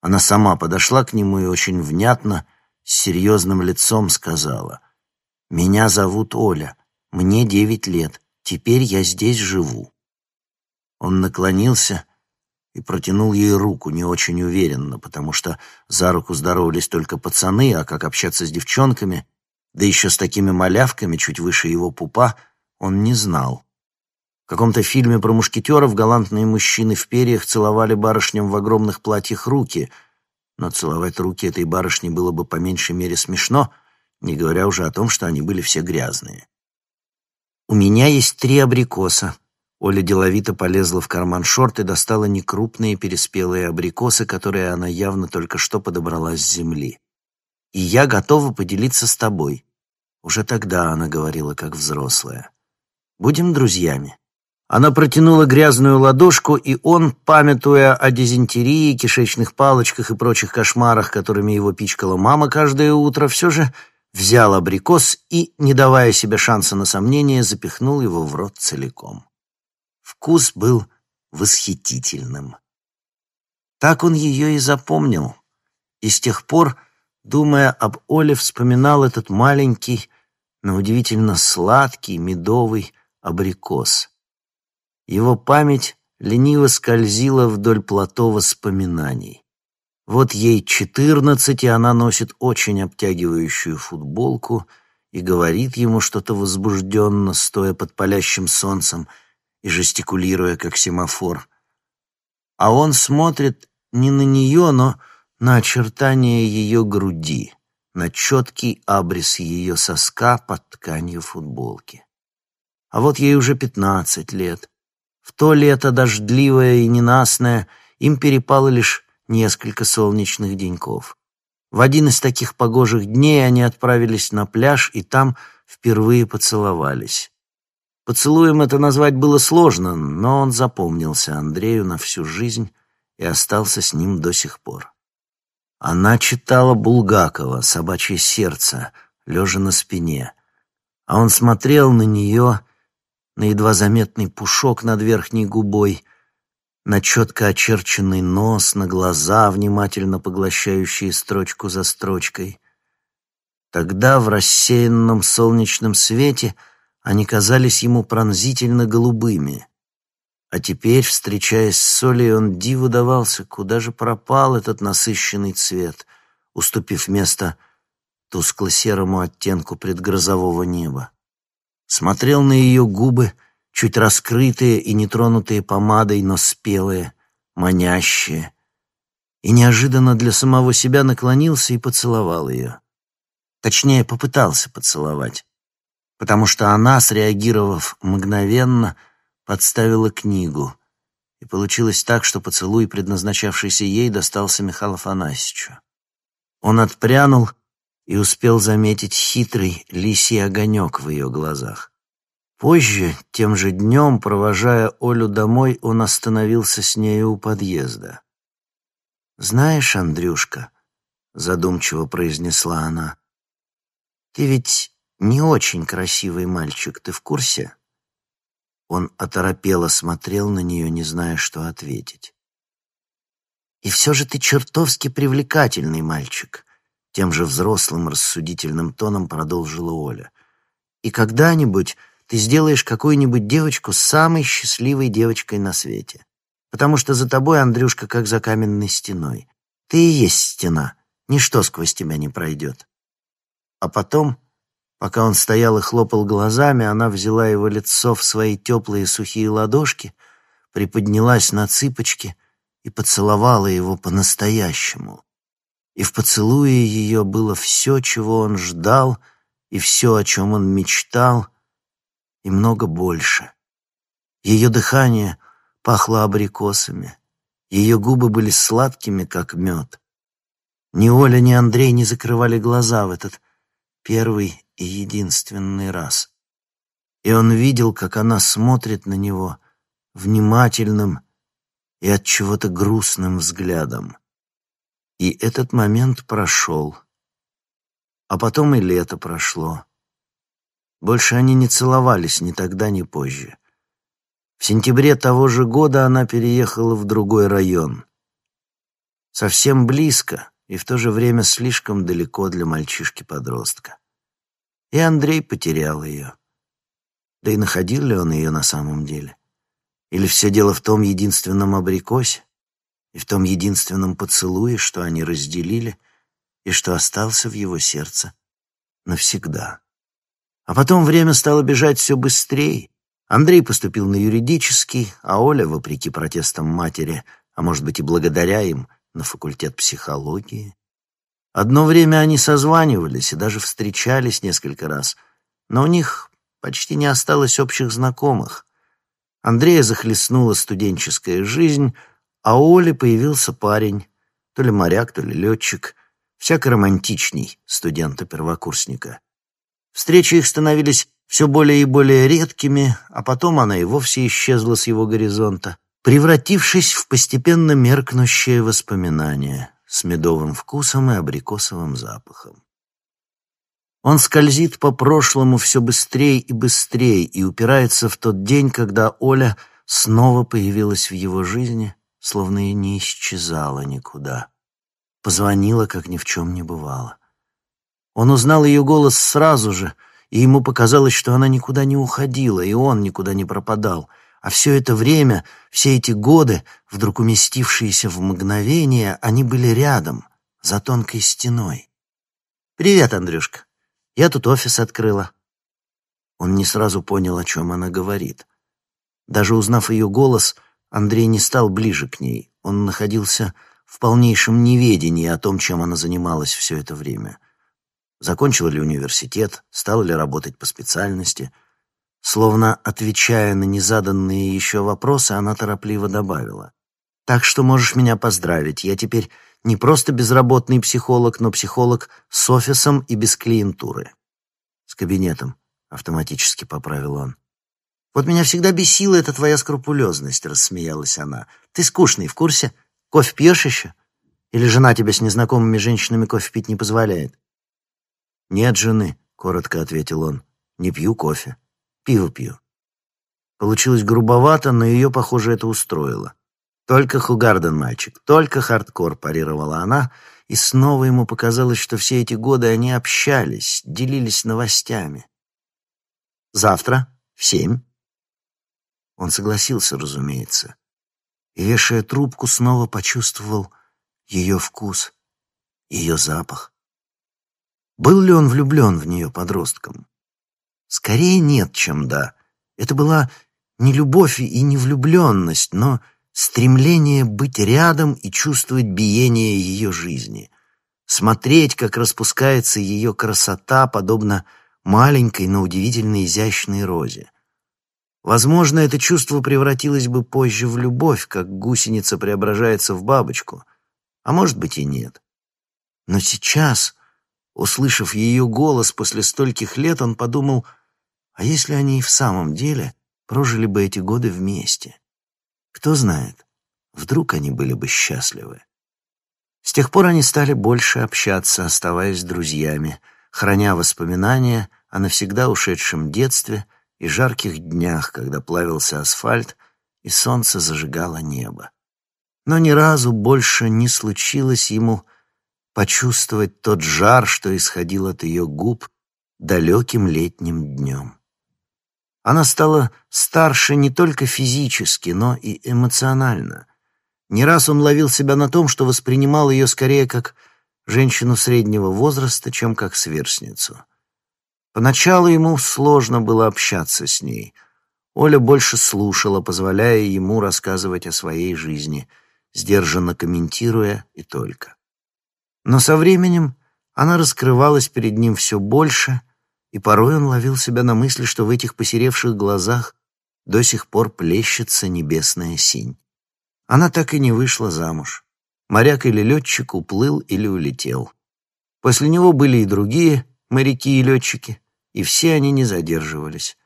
Она сама подошла к нему и очень внятно, с серьезным лицом сказала — «Меня зовут Оля. Мне девять лет. Теперь я здесь живу». Он наклонился и протянул ей руку не очень уверенно, потому что за руку здоровались только пацаны, а как общаться с девчонками, да еще с такими малявками чуть выше его пупа, он не знал. В каком-то фильме про мушкетеров галантные мужчины в перьях целовали барышням в огромных платьях руки, но целовать руки этой барышни было бы по меньшей мере смешно — не говоря уже о том, что они были все грязные. «У меня есть три абрикоса». Оля деловито полезла в карман шорт и достала некрупные переспелые абрикосы, которые она явно только что подобрала с земли. «И я готова поделиться с тобой». Уже тогда она говорила, как взрослая. «Будем друзьями». Она протянула грязную ладошку, и он, памятуя о дизентерии, кишечных палочках и прочих кошмарах, которыми его пичкала мама каждое утро, все же взял абрикос и, не давая себе шанса на сомнение, запихнул его в рот целиком. Вкус был восхитительным. Так он ее и запомнил, и с тех пор думая об Оле, вспоминал этот маленький, но удивительно сладкий медовый абрикос. Его память лениво скользила вдоль плато воспоминаний. Вот ей четырнадцать, и она носит очень обтягивающую футболку и говорит ему что-то возбужденно, стоя под палящим солнцем и жестикулируя, как семафор. А он смотрит не на нее, но на очертания ее груди, на четкий абрис ее соска под тканью футболки. А вот ей уже пятнадцать лет. В то лето дождливое и ненастное им перепало лишь несколько солнечных деньков. В один из таких погожих дней они отправились на пляж и там впервые поцеловались. Поцелуем это назвать было сложно, но он запомнился Андрею на всю жизнь и остался с ним до сих пор. Она читала Булгакова «Собачье сердце», лежа на спине, а он смотрел на нее, на едва заметный пушок над верхней губой — на четко очерченный нос, на глаза, внимательно поглощающие строчку за строчкой. Тогда в рассеянном солнечном свете они казались ему пронзительно голубыми. А теперь, встречаясь с Солей, он диву давался, куда же пропал этот насыщенный цвет, уступив место тускло-серому оттенку предгрозового неба. Смотрел на ее губы — чуть раскрытые и нетронутые помадой, но спелые, манящие. И неожиданно для самого себя наклонился и поцеловал ее. Точнее, попытался поцеловать, потому что она, среагировав мгновенно, подставила книгу. И получилось так, что поцелуй, предназначавшийся ей, достался Михаилу Афанасьевичу. Он отпрянул и успел заметить хитрый лисий огонек в ее глазах. Позже, тем же днем, провожая Олю домой, он остановился с нею у подъезда. «Знаешь, Андрюшка», — задумчиво произнесла она, — «ты ведь не очень красивый мальчик, ты в курсе?» Он оторопело смотрел на нее, не зная, что ответить. «И все же ты чертовски привлекательный мальчик», — тем же взрослым рассудительным тоном продолжила Оля. «И когда-нибудь ты сделаешь какую-нибудь девочку самой счастливой девочкой на свете. Потому что за тобой, Андрюшка, как за каменной стеной. Ты и есть стена, ничто сквозь тебя не пройдет. А потом, пока он стоял и хлопал глазами, она взяла его лицо в свои теплые сухие ладошки, приподнялась на цыпочки и поцеловала его по-настоящему. И в поцелуе ее было все, чего он ждал, и все, о чем он мечтал — и много больше. Ее дыхание пахло абрикосами, ее губы были сладкими, как мед. Ни Оля, ни Андрей не закрывали глаза в этот первый и единственный раз. И он видел, как она смотрит на него внимательным и от чего-то грустным взглядом. И этот момент прошел. А потом и лето прошло. Больше они не целовались ни тогда, ни позже. В сентябре того же года она переехала в другой район. Совсем близко и в то же время слишком далеко для мальчишки-подростка. И Андрей потерял ее. Да и находил ли он ее на самом деле? Или все дело в том единственном абрикосе и в том единственном поцелуе, что они разделили и что остался в его сердце навсегда? А потом время стало бежать все быстрее. Андрей поступил на юридический, а Оля, вопреки протестам матери, а может быть и благодаря им, на факультет психологии. Одно время они созванивались и даже встречались несколько раз, но у них почти не осталось общих знакомых. Андрея захлестнула студенческая жизнь, а у Оли появился парень, то ли моряк, то ли летчик, всяко романтичней студента-первокурсника. Встречи их становились все более и более редкими, а потом она и вовсе исчезла с его горизонта, превратившись в постепенно меркнущее воспоминание с медовым вкусом и абрикосовым запахом. Он скользит по прошлому все быстрее и быстрее и упирается в тот день, когда Оля снова появилась в его жизни, словно и не исчезала никуда. позвонила, как ни в чем не бывало. Он узнал ее голос сразу же, и ему показалось, что она никуда не уходила, и он никуда не пропадал. А все это время, все эти годы, вдруг уместившиеся в мгновение, они были рядом, за тонкой стеной. «Привет, Андрюшка. Я тут офис открыла». Он не сразу понял, о чем она говорит. Даже узнав ее голос, Андрей не стал ближе к ней. Он находился в полнейшем неведении о том, чем она занималась все это время. Закончила ли университет, стала ли работать по специальности. Словно отвечая на незаданные еще вопросы, она торопливо добавила. «Так что можешь меня поздравить. Я теперь не просто безработный психолог, но психолог с офисом и без клиентуры. С кабинетом, автоматически поправил он. «Вот меня всегда бесила эта твоя скрупулезность», — рассмеялась она. «Ты скучный, в курсе? Кофе пьешь еще? Или жена тебе с незнакомыми женщинами кофе пить не позволяет?» «Нет жены», — коротко ответил он. «Не пью кофе. Пиво пью». Получилось грубовато, но ее, похоже, это устроило. «Только Хугарден, мальчик, только хардкор», — парировала она, и снова ему показалось, что все эти годы они общались, делились новостями. «Завтра в семь». Он согласился, разумеется, и, вешая трубку, снова почувствовал ее вкус, ее запах. Был ли он влюблен в нее подростком? Скорее нет, чем да. Это была не любовь и не влюбленность, но стремление быть рядом и чувствовать биение ее жизни, смотреть, как распускается ее красота, подобно маленькой, но удивительно изящной розе. Возможно, это чувство превратилось бы позже в любовь, как гусеница преображается в бабочку, а может быть и нет. Но сейчас, услышав ее голос после стольких лет, он подумал, а если они и в самом деле прожили бы эти годы вместе? Кто знает, вдруг они были бы счастливы. С тех пор они стали больше общаться, оставаясь друзьями, храня воспоминания о навсегда ушедшем детстве — и жарких днях, когда плавился асфальт и солнце зажигало небо. Но ни разу больше не случилось ему почувствовать тот жар, что исходил от ее губ далеким летним днем. Она стала старше не только физически, но и эмоционально. Не раз он ловил себя на том, что воспринимал ее скорее как женщину среднего возраста, чем как сверстницу — Поначалу ему сложно было общаться с ней. Оля больше слушала, позволяя ему рассказывать о своей жизни, сдержанно комментируя и только. Но со временем она раскрывалась перед ним все больше, и порой он ловил себя на мысли, что в этих посеревших глазах до сих пор плещется небесная синь. Она так и не вышла замуж. Моряк или летчик уплыл или улетел. После него были и другие моряки и летчики, и все они не задерживались.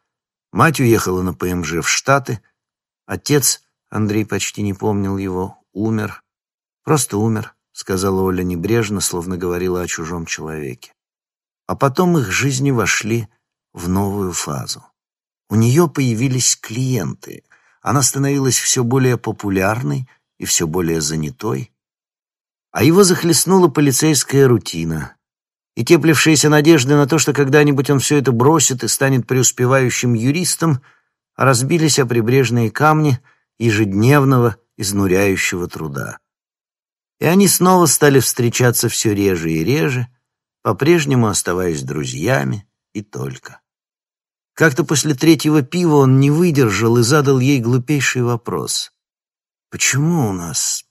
Мать уехала на ПМЖ в Штаты, отец, Андрей почти не помнил его, умер. Просто умер, сказала Оля небрежно, словно говорила о чужом человеке. А потом их жизни вошли в новую фазу. У нее появились клиенты. Она становилась все более популярной и все более занятой. А его захлестнула полицейская рутина и теплившиеся надежды на то, что когда-нибудь он все это бросит и станет преуспевающим юристом, разбились о прибрежные камни ежедневного, изнуряющего труда. И они снова стали встречаться все реже и реже, по-прежнему оставаясь друзьями и только. Как-то после третьего пива он не выдержал и задал ей глупейший вопрос. «Почему у нас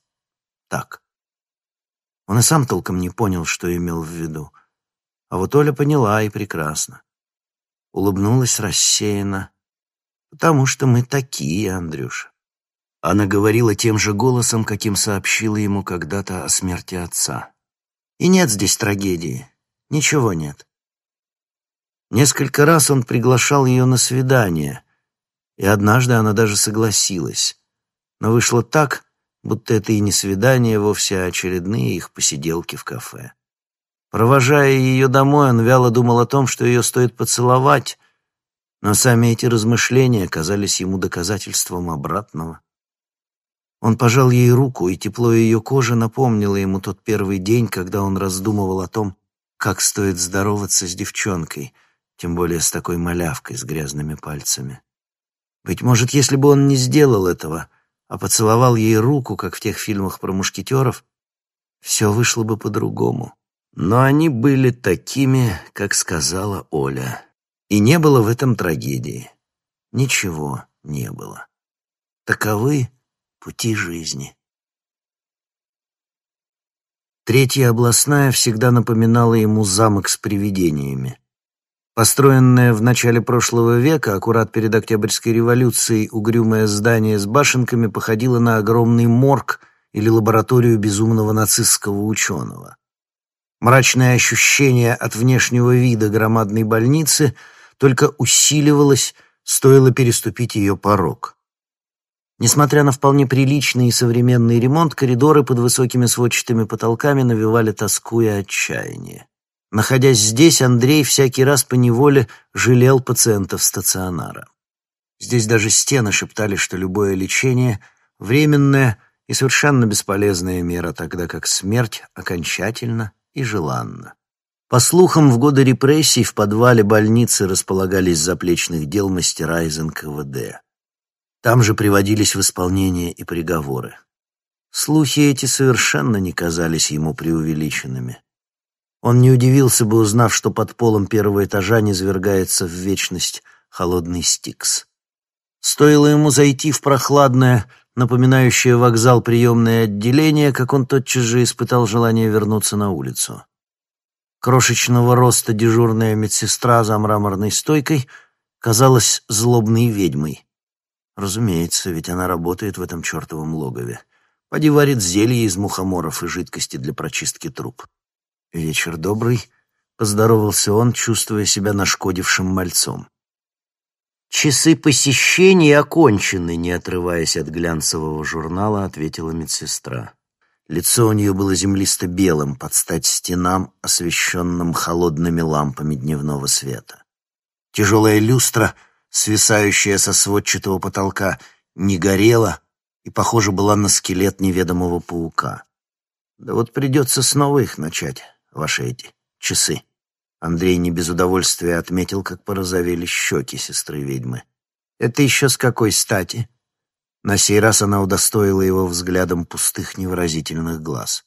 так?» Он и сам толком не понял, что имел в виду. А вот Оля поняла и прекрасно. Улыбнулась рассеянно. «Потому что мы такие, Андрюша». Она говорила тем же голосом, каким сообщила ему когда-то о смерти отца. «И нет здесь трагедии. Ничего нет». Несколько раз он приглашал ее на свидание, и однажды она даже согласилась. Но вышло так, будто это и не свидание вовсе, а очередные их посиделки в кафе. Провожая ее домой, он вяло думал о том, что ее стоит поцеловать, но сами эти размышления казались ему доказательством обратного. Он пожал ей руку, и тепло ее кожи напомнило ему тот первый день, когда он раздумывал о том, как стоит здороваться с девчонкой, тем более с такой малявкой с грязными пальцами. Быть может, если бы он не сделал этого, а поцеловал ей руку, как в тех фильмах про мушкетеров, все вышло бы по-другому. Но они были такими, как сказала Оля. И не было в этом трагедии. Ничего не было. Таковы пути жизни. Третья областная всегда напоминала ему замок с привидениями. Построенное в начале прошлого века, аккурат перед Октябрьской революцией, угрюмое здание с башенками походило на огромный морг или лабораторию безумного нацистского ученого. Мрачное ощущение от внешнего вида громадной больницы только усиливалось, стоило переступить ее порог. Несмотря на вполне приличный и современный ремонт, коридоры под высокими сводчатыми потолками навевали тоску и отчаяние. Находясь здесь, Андрей всякий раз поневоле жалел пациентов стационара. Здесь даже стены шептали, что любое лечение — временная и совершенно бесполезная мера, тогда как смерть окончательно и желанна. По слухам, в годы репрессий в подвале больницы располагались заплечных дел мастера из НКВД. Там же приводились в исполнение и приговоры. Слухи эти совершенно не казались ему преувеличенными. Он не удивился бы, узнав, что под полом первого этажа низвергается в вечность холодный стикс. Стоило ему зайти в прохладное, напоминающее вокзал приемное отделение, как он тотчас же испытал желание вернуться на улицу. Крошечного роста дежурная медсестра за мраморной стойкой казалась злобной ведьмой. Разумеется, ведь она работает в этом чертовом логове. Поди варит зелье из мухоморов и жидкости для прочистки труб. «Вечер добрый», — поздоровался он, чувствуя себя нашкодившим мальцом. «Часы посещений окончены», — не отрываясь от глянцевого журнала, ответила медсестра. Лицо у нее было землисто-белым, под стать стенам, освещенным холодными лампами дневного света. Тяжелая люстра — свисающая со сводчатого потолка, не горела и, похоже, была на скелет неведомого паука. Да вот придется снова их начать, ваши эти часы. Андрей не без удовольствия отметил, как порозовели щеки сестры-ведьмы. Это еще с какой стати? На сей раз она удостоила его взглядом пустых невыразительных глаз.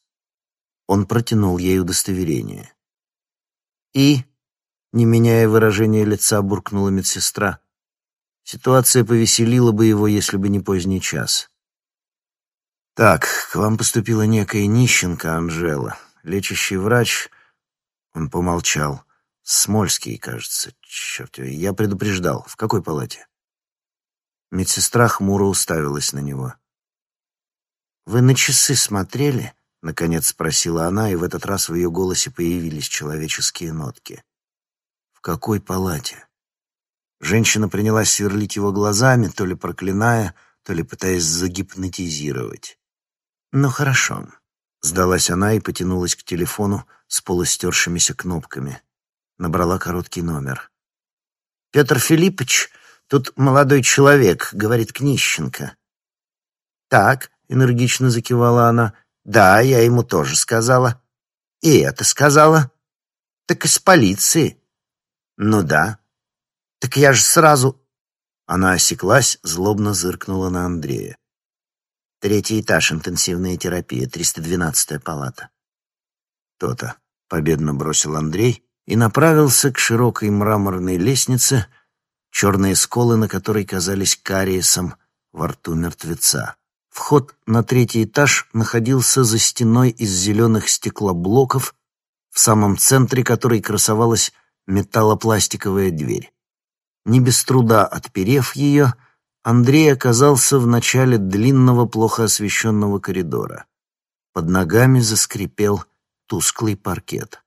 Он протянул ей удостоверение. «И?» — не меняя выражения лица, буркнула медсестра. Ситуация повеселила бы его, если бы не поздний час. «Так, к вам поступила некая нищенка Анжела, лечащий врач...» Он помолчал. «Смольский, кажется. Черт, я предупреждал. В какой палате?» Медсестра хмуро уставилась на него. «Вы на часы смотрели?» — наконец спросила она, и в этот раз в ее голосе появились человеческие нотки. «В какой палате?» Женщина принялась сверлить его глазами, то ли проклиная, то ли пытаясь загипнотизировать. «Ну хорошо», — сдалась она и потянулась к телефону с полустершимися кнопками. Набрала короткий номер. «Петр Филиппович, тут молодой человек», — говорит Книщенко. «Так», — энергично закивала она, — «да, я ему тоже сказала». «И это сказала». «Так из полиции». «Ну да, «Так я же сразу...» Она осеклась, злобно зыркнула на Андрея. Третий этаж, интенсивная терапия, 312-я палата. То-то, победно бросил Андрей и направился к широкой мраморной лестнице, черные сколы на которой казались кариесом во рту мертвеца. Вход на третий этаж находился за стеной из зеленых стеклоблоков, в самом центре которой красовалась металлопластиковая дверь. Не без труда отперев ее, Андрей оказался в начале длинного, плохо освещенного коридора. Под ногами заскрипел тусклый паркет.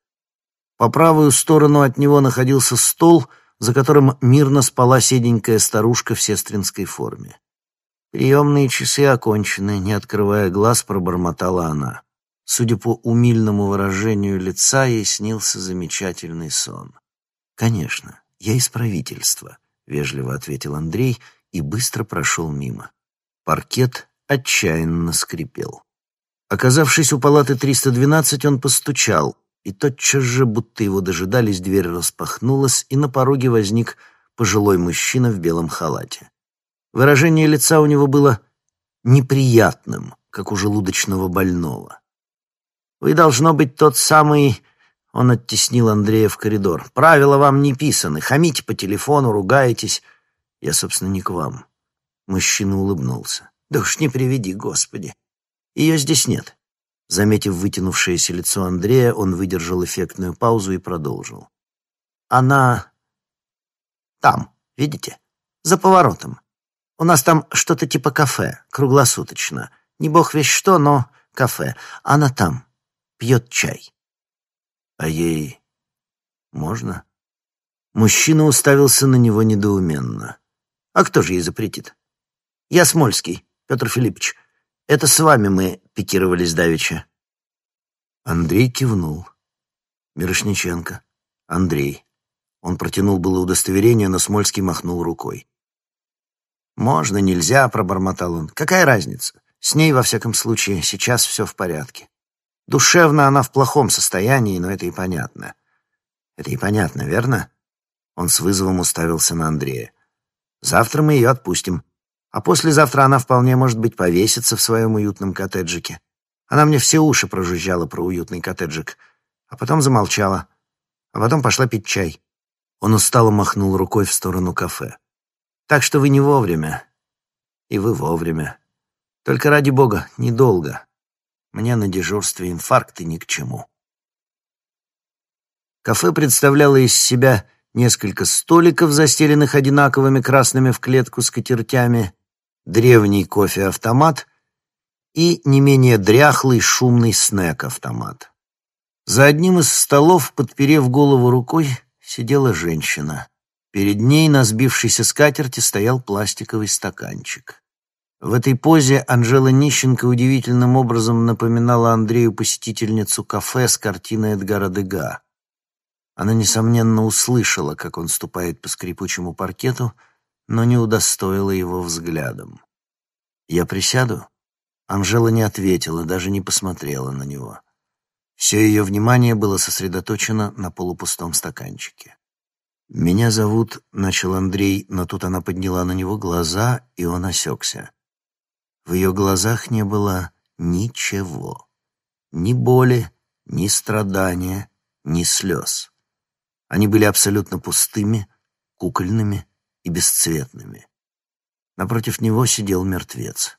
По правую сторону от него находился стол, за которым мирно спала седенькая старушка в сестринской форме. Приемные часы окончены, не открывая глаз, пробормотала она. Судя по умильному выражению лица, ей снился замечательный сон. Конечно, «Я из правительства», — вежливо ответил Андрей и быстро прошел мимо. Паркет отчаянно скрипел. Оказавшись у палаты 312, он постучал, и тотчас же, будто его дожидались, дверь распахнулась, и на пороге возник пожилой мужчина в белом халате. Выражение лица у него было неприятным, как у желудочного больного. «Вы, должно быть, тот самый...» Он оттеснил Андрея в коридор. «Правила вам не писаны. Хамите по телефону, ругаетесь. Я, собственно, не к вам». Мужчина улыбнулся. «Да уж не приведи, Господи. Ее здесь нет». Заметив вытянувшееся лицо Андрея, он выдержал эффектную паузу и продолжил. «Она там, видите? За поворотом. У нас там что-то типа кафе, круглосуточно. Не бог весь что, но кафе. Она там, пьет чай». «А ей можно?» Мужчина уставился на него недоуменно. «А кто же ей запретит?» «Я Смольский, Петр Филиппович. Это с вами мы пикировались давеча». Андрей кивнул. Мирошниченко. Андрей. Он протянул было удостоверение, но Смольский махнул рукой. «Можно, нельзя», — пробормотал он. «Какая разница? С ней, во всяком случае, сейчас все в порядке. Душевно она в плохом состоянии, но это и понятно». «Это и понятно, верно?» Он с вызовом уставился на Андрея. «Завтра мы ее отпустим. А послезавтра она вполне, может быть, повесится в своем уютном коттеджике. Она мне все уши прожужжала про уютный коттеджик, а потом замолчала, а потом пошла пить чай. Он устало махнул рукой в сторону кафе. Так что вы не вовремя. И вы вовремя. Только ради бога, недолго. Мне на дежурстве инфаркты ни к чему. Кафе представляло из себя несколько столиков, застеленных одинаковыми красными в клетку скатертями, древний кофе-автомат и не менее дряхлый шумный снэк-автомат. За одним из столов, подперев голову рукой, сидела женщина. Перед ней на сбившейся скатерти стоял пластиковый стаканчик. В этой позе Анжела Нищенко удивительным образом напоминала Андрею посетительницу кафе с картины Эдгара Дега. Она, несомненно, услышала, как он ступает по скрипучему паркету, но не удостоила его взглядом. «Я присяду?» Анжела не ответила, даже не посмотрела на него. Все ее внимание было сосредоточено на полупустом стаканчике. «Меня зовут...» — начал Андрей, но тут она подняла на него глаза, и он осекся. В ее глазах не было ничего. Ни боли, ни страдания, ни слез. Они были абсолютно пустыми, кукольными и бесцветными. Напротив него сидел мертвец.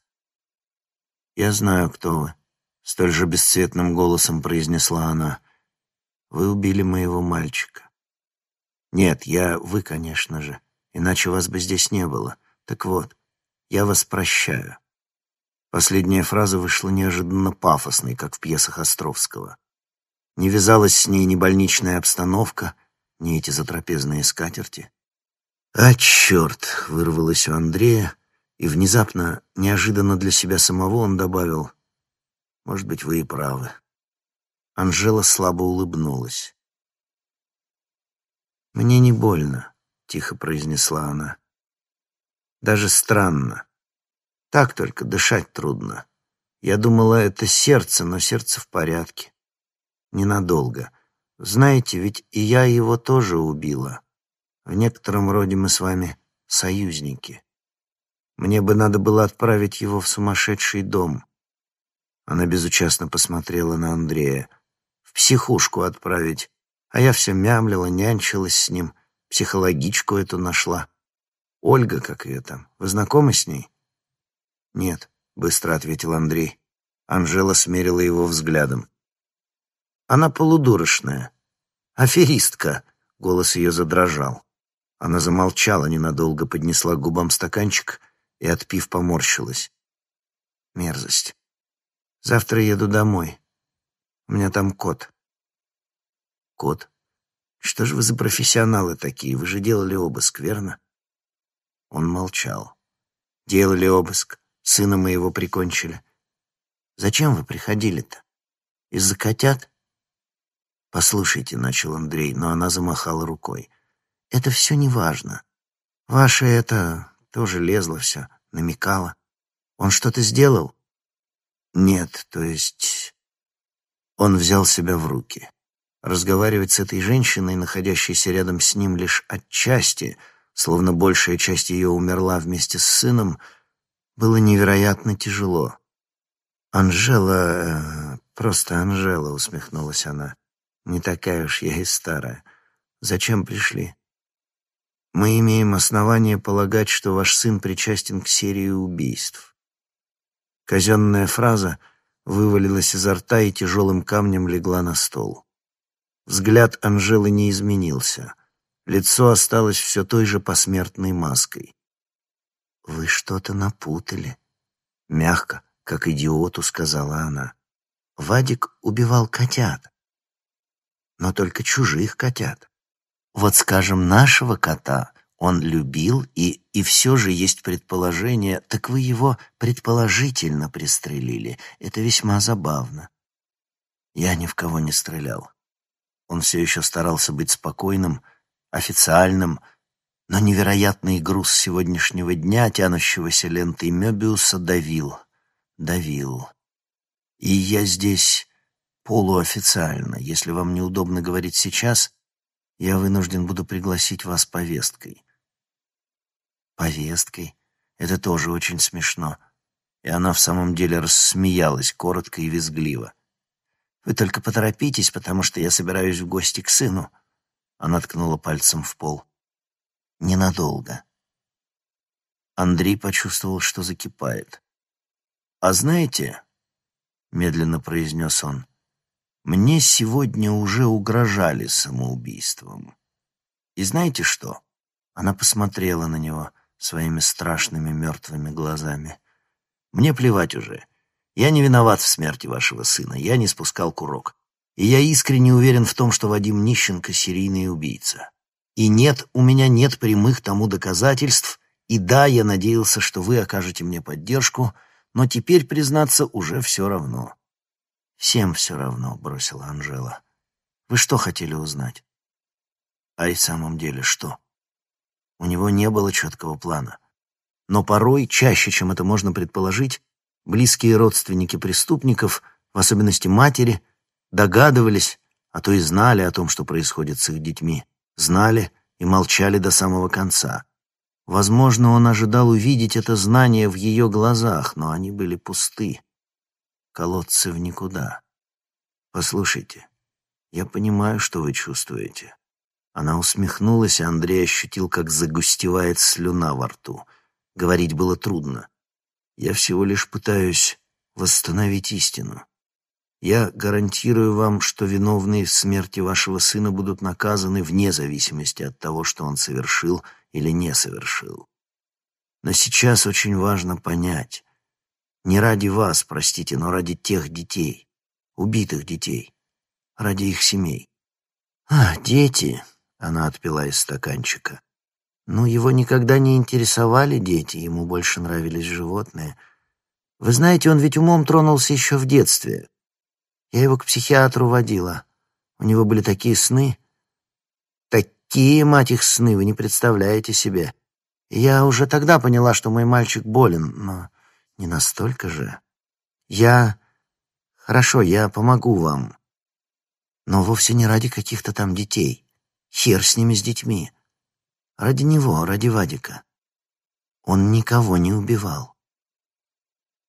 «Я знаю, кто вы», — столь же бесцветным голосом произнесла она. «Вы убили моего мальчика». «Нет, я вы, конечно же, иначе вас бы здесь не было. Так вот, я вас прощаю». Последняя фраза вышла неожиданно пафосной, как в пьесах Островского. Не вязалась с ней ни больничная обстановка, ни эти затрапезные скатерти. «А, черт!» — вырвалось у Андрея, и внезапно, неожиданно для себя самого, он добавил, «Может быть, вы и правы». Анжела слабо улыбнулась. «Мне не больно», — тихо произнесла она. «Даже странно. Так только дышать трудно. Я думала, это сердце, но сердце в порядке. Ненадолго. Знаете, ведь и я его тоже убила. В некотором роде мы с вами союзники. Мне бы надо было отправить его в сумасшедший дом. Она безучастно посмотрела на Андрея. В психушку отправить. А я все мямлила, нянчилась с ним. Психологичку эту нашла. Ольга, как ее там. Вы знакомы с ней? Нет, быстро ответил Андрей. Анжела смерила его взглядом. Она полудурочная. Аферистка. Голос ее задрожал. Она замолчала ненадолго, поднесла к губам стаканчик и, отпив, поморщилась. Мерзость. Завтра еду домой. У меня там кот. Кот? Что же вы за профессионалы такие? Вы же делали обыск, верно? Он молчал. Делали обыск. Сына моего прикончили. Зачем вы приходили-то? Из-за котят? Послушайте, начал Андрей, но она замахала рукой. Это все не важно. Ваше это тоже лезло все, намекало. Он что-то сделал? Нет, то есть... Он взял себя в руки. Разговаривать с этой женщиной, находящейся рядом с ним лишь отчасти, словно большая часть ее умерла вместе с сыном, было невероятно тяжело. «Анжела... Э, просто Анжела», — усмехнулась она. «Не такая уж я и старая. Зачем пришли?» «Мы имеем основание полагать, что ваш сын причастен к серии убийств. Казенная фраза вывалилась изо рта и тяжелым камнем легла на стол. Взгляд Анжелы не изменился. Лицо осталось все той же посмертной маской. «Вы что-то напутали», — мягко, как идиоту, сказала она. «Вадик убивал котят, но только чужих котят. Вот, скажем, нашего кота он любил, и, и все же есть предположение, так вы его предположительно пристрелили. Это весьма забавно. Я ни в кого не стрелял. Он все еще старался быть спокойным, официальным, но невероятный груз сегодняшнего дня, тянущегося лентой Мёбиуса, давил, давил. И я здесь полуофициально. Если вам неудобно говорить сейчас, я вынужден буду пригласить вас повесткой. Повесткой? Это тоже очень смешно. И она в самом деле рассмеялась коротко и визгливо. Вы только поторопитесь, потому что я собираюсь в гости к сыну. Она ткнула пальцем в пол. Ненадолго. Андрей почувствовал, что закипает. «А знаете, — медленно произнес он, — мне сегодня уже угрожали самоубийством. И знаете что?» Она посмотрела на него — своими страшными мертвыми глазами. «Мне плевать уже. Я не виноват в смерти вашего сына, я не спускал курок. И я искренне уверен в том, что Вадим Нищенко — серийный убийца. И нет, у меня нет прямых тому доказательств, и да, я надеялся, что вы окажете мне поддержку, но теперь, признаться, уже все равно». «Всем все равно», — бросила Анжела. «Вы что хотели узнать?» «А и в самом деле что?» У него не было четкого плана. Но порой, чаще, чем это можно предположить, близкие родственники преступников, в особенности матери, догадывались, а то и знали о том, что происходит с их детьми, знали и молчали до самого конца. Возможно, он ожидал увидеть это знание в ее глазах, но они были пусты. Колодцы в никуда. Послушайте, я понимаю, что вы чувствуете. Она усмехнулась, и Андрей ощутил, как загустевает слюна во рту. Говорить было трудно. «Я всего лишь пытаюсь восстановить истину. Я гарантирую вам, что виновные в смерти вашего сына будут наказаны вне зависимости от того, что он совершил или не совершил. Но сейчас очень важно понять, не ради вас, простите, но ради тех детей, убитых детей, ради их семей. А, дети, она отпила из стаканчика. Ну, его никогда не интересовали дети, ему больше нравились животные. Вы знаете, он ведь умом тронулся еще в детстве. Я его к психиатру водила. У него были такие сны. Такие, мать их, сны, вы не представляете себе. Я уже тогда поняла, что мой мальчик болен, но не настолько же. Я... Хорошо, я помогу вам. Но вовсе не ради каких-то там детей. Хер с ними, с детьми. Ради него, ради Вадика. Он никого не убивал.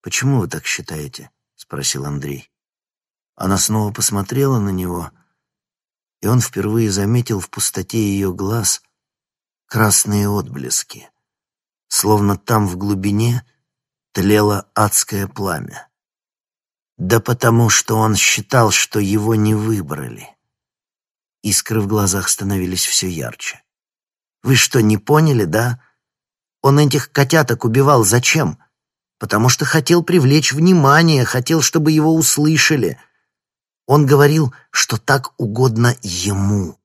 «Почему вы так считаете?» — спросил Андрей. Она снова посмотрела на него, и он впервые заметил в пустоте ее глаз красные отблески, словно там в глубине тлело адское пламя. Да потому что он считал, что его не выбрали. Искры в глазах становились все ярче. «Вы что, не поняли, да? Он этих котяток убивал зачем? Потому что хотел привлечь внимание, хотел, чтобы его услышали. Он говорил, что так угодно ему».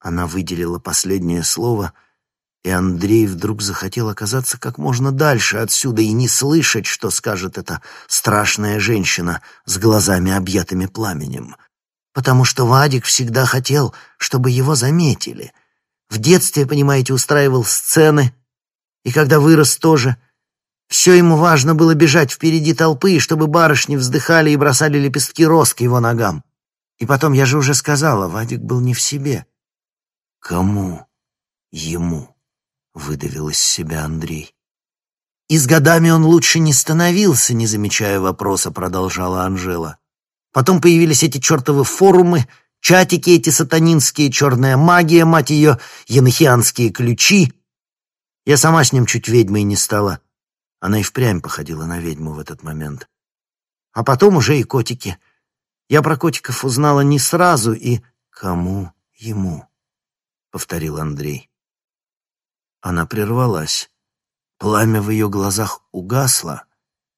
Она выделила последнее слово, и Андрей вдруг захотел оказаться как можно дальше отсюда и не слышать, что скажет эта страшная женщина с глазами, объятыми пламенем потому что Вадик всегда хотел, чтобы его заметили. В детстве, понимаете, устраивал сцены, и когда вырос тоже. Все ему важно было бежать впереди толпы, чтобы барышни вздыхали и бросали лепестки роз к его ногам. И потом, я же уже сказала, Вадик был не в себе. «Кому? Ему?» — выдавил из себя Андрей. «И с годами он лучше не становился, не замечая вопроса», — продолжала Анжела. «Потом появились эти чертовы форумы, чатики эти сатанинские, черная магия, мать ее, янохианские ключи. Я сама с ним чуть ведьмой не стала. Она и впрямь походила на ведьму в этот момент. А потом уже и котики. Я про котиков узнала не сразу и... Кому ему? — повторил Андрей. Она прервалась. Пламя в ее глазах угасло,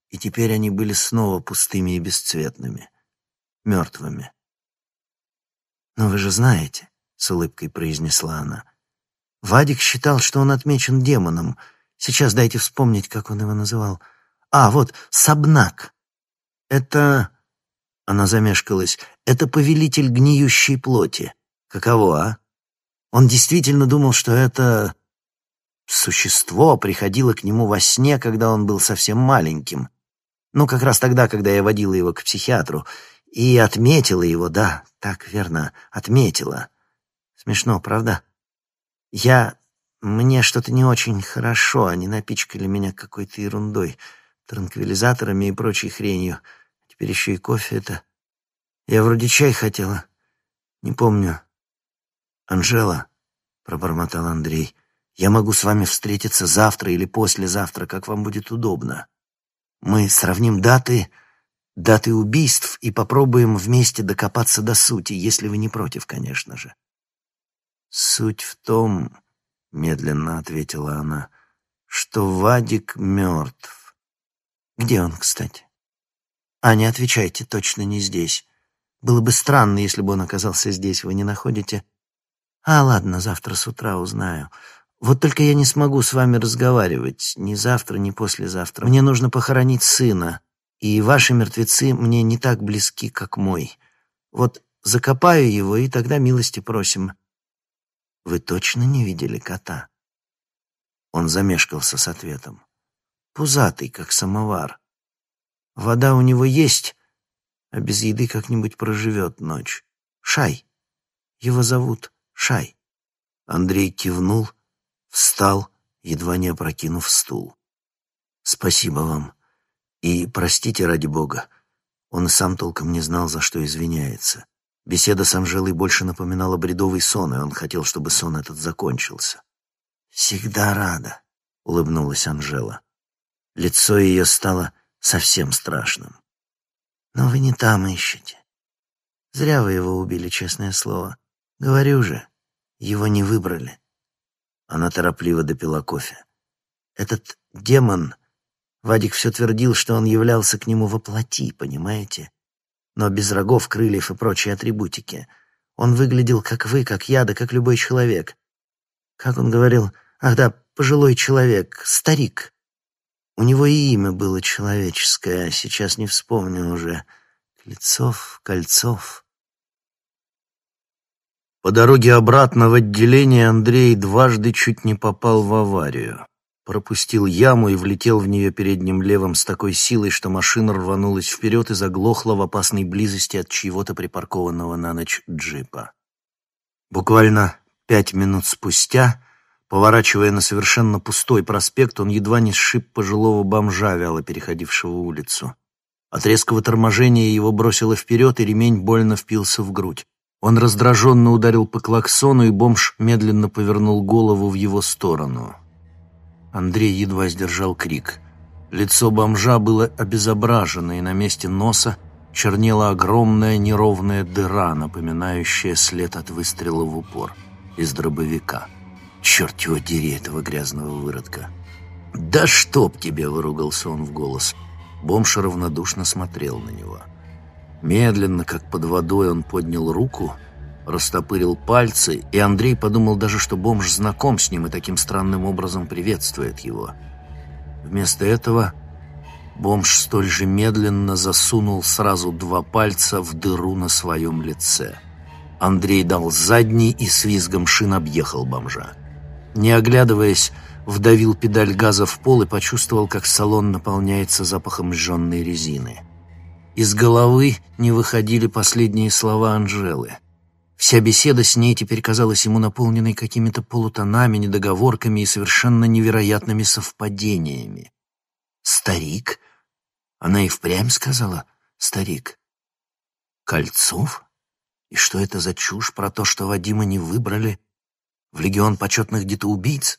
и теперь они были снова пустыми и бесцветными, мертвыми. «Но вы же знаете», — с улыбкой произнесла она, — «Вадик считал, что он отмечен демоном. Сейчас дайте вспомнить, как он его называл. А, вот, Сабнак. Это...» Она замешкалась. «Это повелитель гниющей плоти. Каково, а? Он действительно думал, что это Существо приходило к нему во сне, когда он был совсем маленьким. Ну, как раз тогда, когда я водила его к психиатру. И отметила его, да, так верно, отметила. Смешно, правда? Я... Мне что-то не очень хорошо, они напичкали меня какой-то ерундой, транквилизаторами и прочей хренью. Теперь еще и кофе это... Я вроде чай хотела. Не помню. «Анжела», — пробормотал Андрей, — я могу с вами встретиться завтра или послезавтра, как вам будет удобно. Мы сравним даты, даты убийств и попробуем вместе докопаться до сути, если вы не против, конечно же. Суть в том, — медленно ответила она, — что Вадик мертв. Где он, кстати? А, не отвечайте, точно не здесь. Было бы странно, если бы он оказался здесь, вы не находите? А, ладно, завтра с утра узнаю. Вот только я не смогу с вами разговаривать ни завтра, ни послезавтра. Мне нужно похоронить сына, и ваши мертвецы мне не так близки, как мой. Вот закопаю его, и тогда милости просим. Вы точно не видели кота?» Он замешкался с ответом. «Пузатый, как самовар. Вода у него есть, а без еды как-нибудь проживет ночь. Шай. Его зовут Шай». Андрей кивнул, Встал, едва не опрокинув стул. «Спасибо вам. И простите ради бога». Он сам толком не знал, за что извиняется. Беседа с Анжелой больше напоминала бредовый сон, и он хотел, чтобы сон этот закончился. «Всегда рада», — улыбнулась Анжела. Лицо ее стало совсем страшным. «Но вы не там ищете. Зря вы его убили, честное слово. Говорю же, его не выбрали». Она торопливо допила кофе. «Этот демон...» Вадик все твердил, что он являлся к нему во плоти, понимаете? Но без рогов, крыльев и прочей атрибутики. Он выглядел как вы, как я, да как любой человек. Как он говорил? Ах да, пожилой человек, старик. У него и имя было человеческое, а сейчас не вспомню уже. Клецов, Кольцов. По дороге обратно в отделение Андрей дважды чуть не попал в аварию. Пропустил яму и влетел в нее передним левым с такой силой, что машина рванулась вперед и заглохла в опасной близости от чьего-то припаркованного на ночь джипа. Буквально пять минут спустя, поворачивая на совершенно пустой проспект, он едва не сшиб пожилого бомжа, вяло переходившего улицу. От резкого торможения его бросило вперед, и ремень больно впился в грудь. Он раздраженно ударил по клаксону, и бомж медленно повернул голову в его сторону. Андрей едва сдержал крик. Лицо бомжа было обезображено, и на месте носа чернела огромная неровная дыра, напоминающая след от выстрела в упор из дробовика. «Черт его дери, этого грязного выродка!» «Да чтоб тебе!» — выругался он в голос. Бомж равнодушно смотрел на него. Медленно, как под водой, он поднял руку, растопырил пальцы, и Андрей подумал даже, что бомж знаком с ним и таким странным образом приветствует его. Вместо этого бомж столь же медленно засунул сразу два пальца в дыру на своем лице. Андрей дал задний и с визгом шин объехал бомжа. Не оглядываясь, вдавил педаль газа в пол и почувствовал, как салон наполняется запахом сжженной резины. Из головы не выходили последние слова Анжелы. Вся беседа с ней теперь казалась ему наполненной какими-то полутонами, недоговорками и совершенно невероятными совпадениями. «Старик?» Она и впрямь сказала «старик». «Кольцов?» И что это за чушь про то, что Вадима не выбрали в легион почетных детоубийц?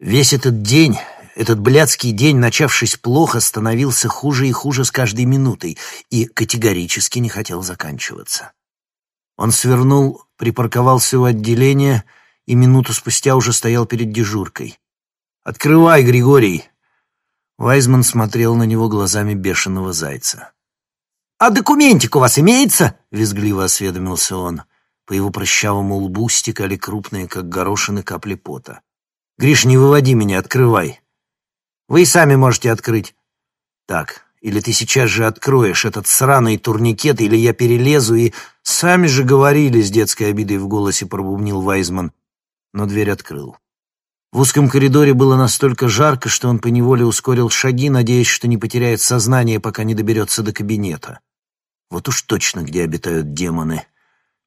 Весь этот день, этот блядский день, начавшись плохо, становился хуже и хуже с каждой минутой и категорически не хотел заканчиваться. Он свернул, припарковался у отделения и минуту спустя уже стоял перед дежуркой. «Открывай, Григорий!» Вайзман смотрел на него глазами бешеного зайца. «А документик у вас имеется?» — визгливо осведомился он. По его прыщавому лбу стекали крупные, как горошины, капли пота. «Гриш, не выводи меня, открывай. Вы и сами можете открыть. Так, или ты сейчас же откроешь этот сраный турникет, или я перелезу и... Сами же говорили с детской обидой в голосе пробубнил Вайзман. Но дверь открыл. В узком коридоре было настолько жарко, что он поневоле ускорил шаги, надеясь, что не потеряет сознание, пока не доберется до кабинета. Вот уж точно, где обитают демоны.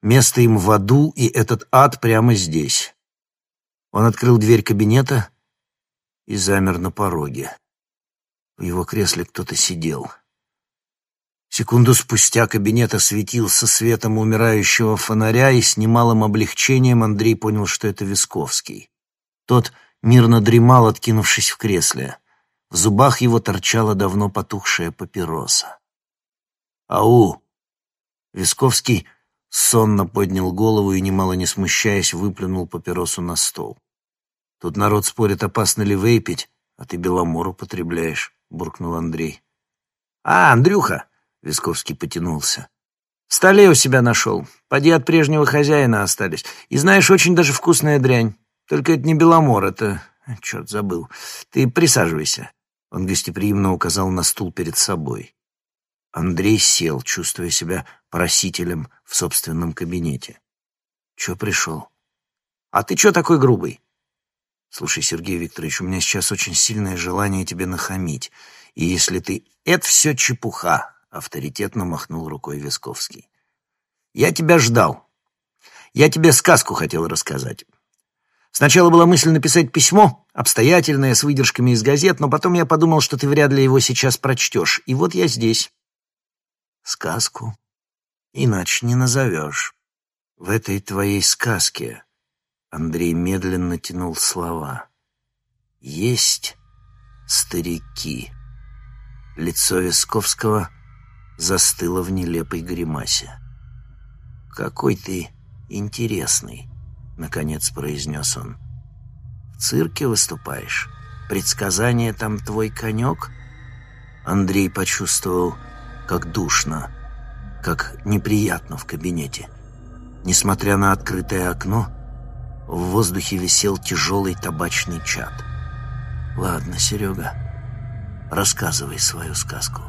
Место им в аду, и этот ад прямо здесь. Он открыл дверь кабинета и замер на пороге. В его кресле кто-то сидел. Секунду спустя кабинет осветился светом умирающего фонаря, и с немалым облегчением Андрей понял, что это Висковский. Тот мирно дремал, откинувшись в кресле. В зубах его торчала давно потухшая папироса. «Ау!» Висковский сонно поднял голову и, немало не смущаясь, выплюнул папиросу на стол. «Тут народ спорит, опасно ли вейпить, а ты беломор употребляешь», — буркнул Андрей. «А, Андрюха!» — Висковский потянулся. «В столе у себя нашел. Поди от прежнего хозяина остались. И знаешь, очень даже вкусная дрянь. Только это не беломор, это... Черт, забыл. Ты присаживайся». Он гостеприимно указал на стул перед собой. Андрей сел, чувствуя себя просителем в собственном кабинете. «Чё пришел?» «А ты чё такой грубый?» «Слушай, Сергей Викторович, у меня сейчас очень сильное желание тебе нахамить. И если ты...» «Это все чепуха», — авторитетно махнул рукой Висковский. «Я тебя ждал. Я тебе сказку хотел рассказать. Сначала была мысль написать письмо, обстоятельное, с выдержками из газет, но потом я подумал, что ты вряд ли его сейчас прочтешь. И вот я здесь сказку. Иначе не назовешь. В этой твоей сказке Андрей медленно тянул слова. Есть старики. Лицо Висковского застыло в нелепой гримасе. «Какой ты интересный», — наконец произнес он. «В цирке выступаешь? Предсказание там твой конек?» Андрей почувствовал, как душно, как неприятно в кабинете. Несмотря на открытое окно, в воздухе висел тяжелый табачный чад. «Ладно, Серега, рассказывай свою сказку».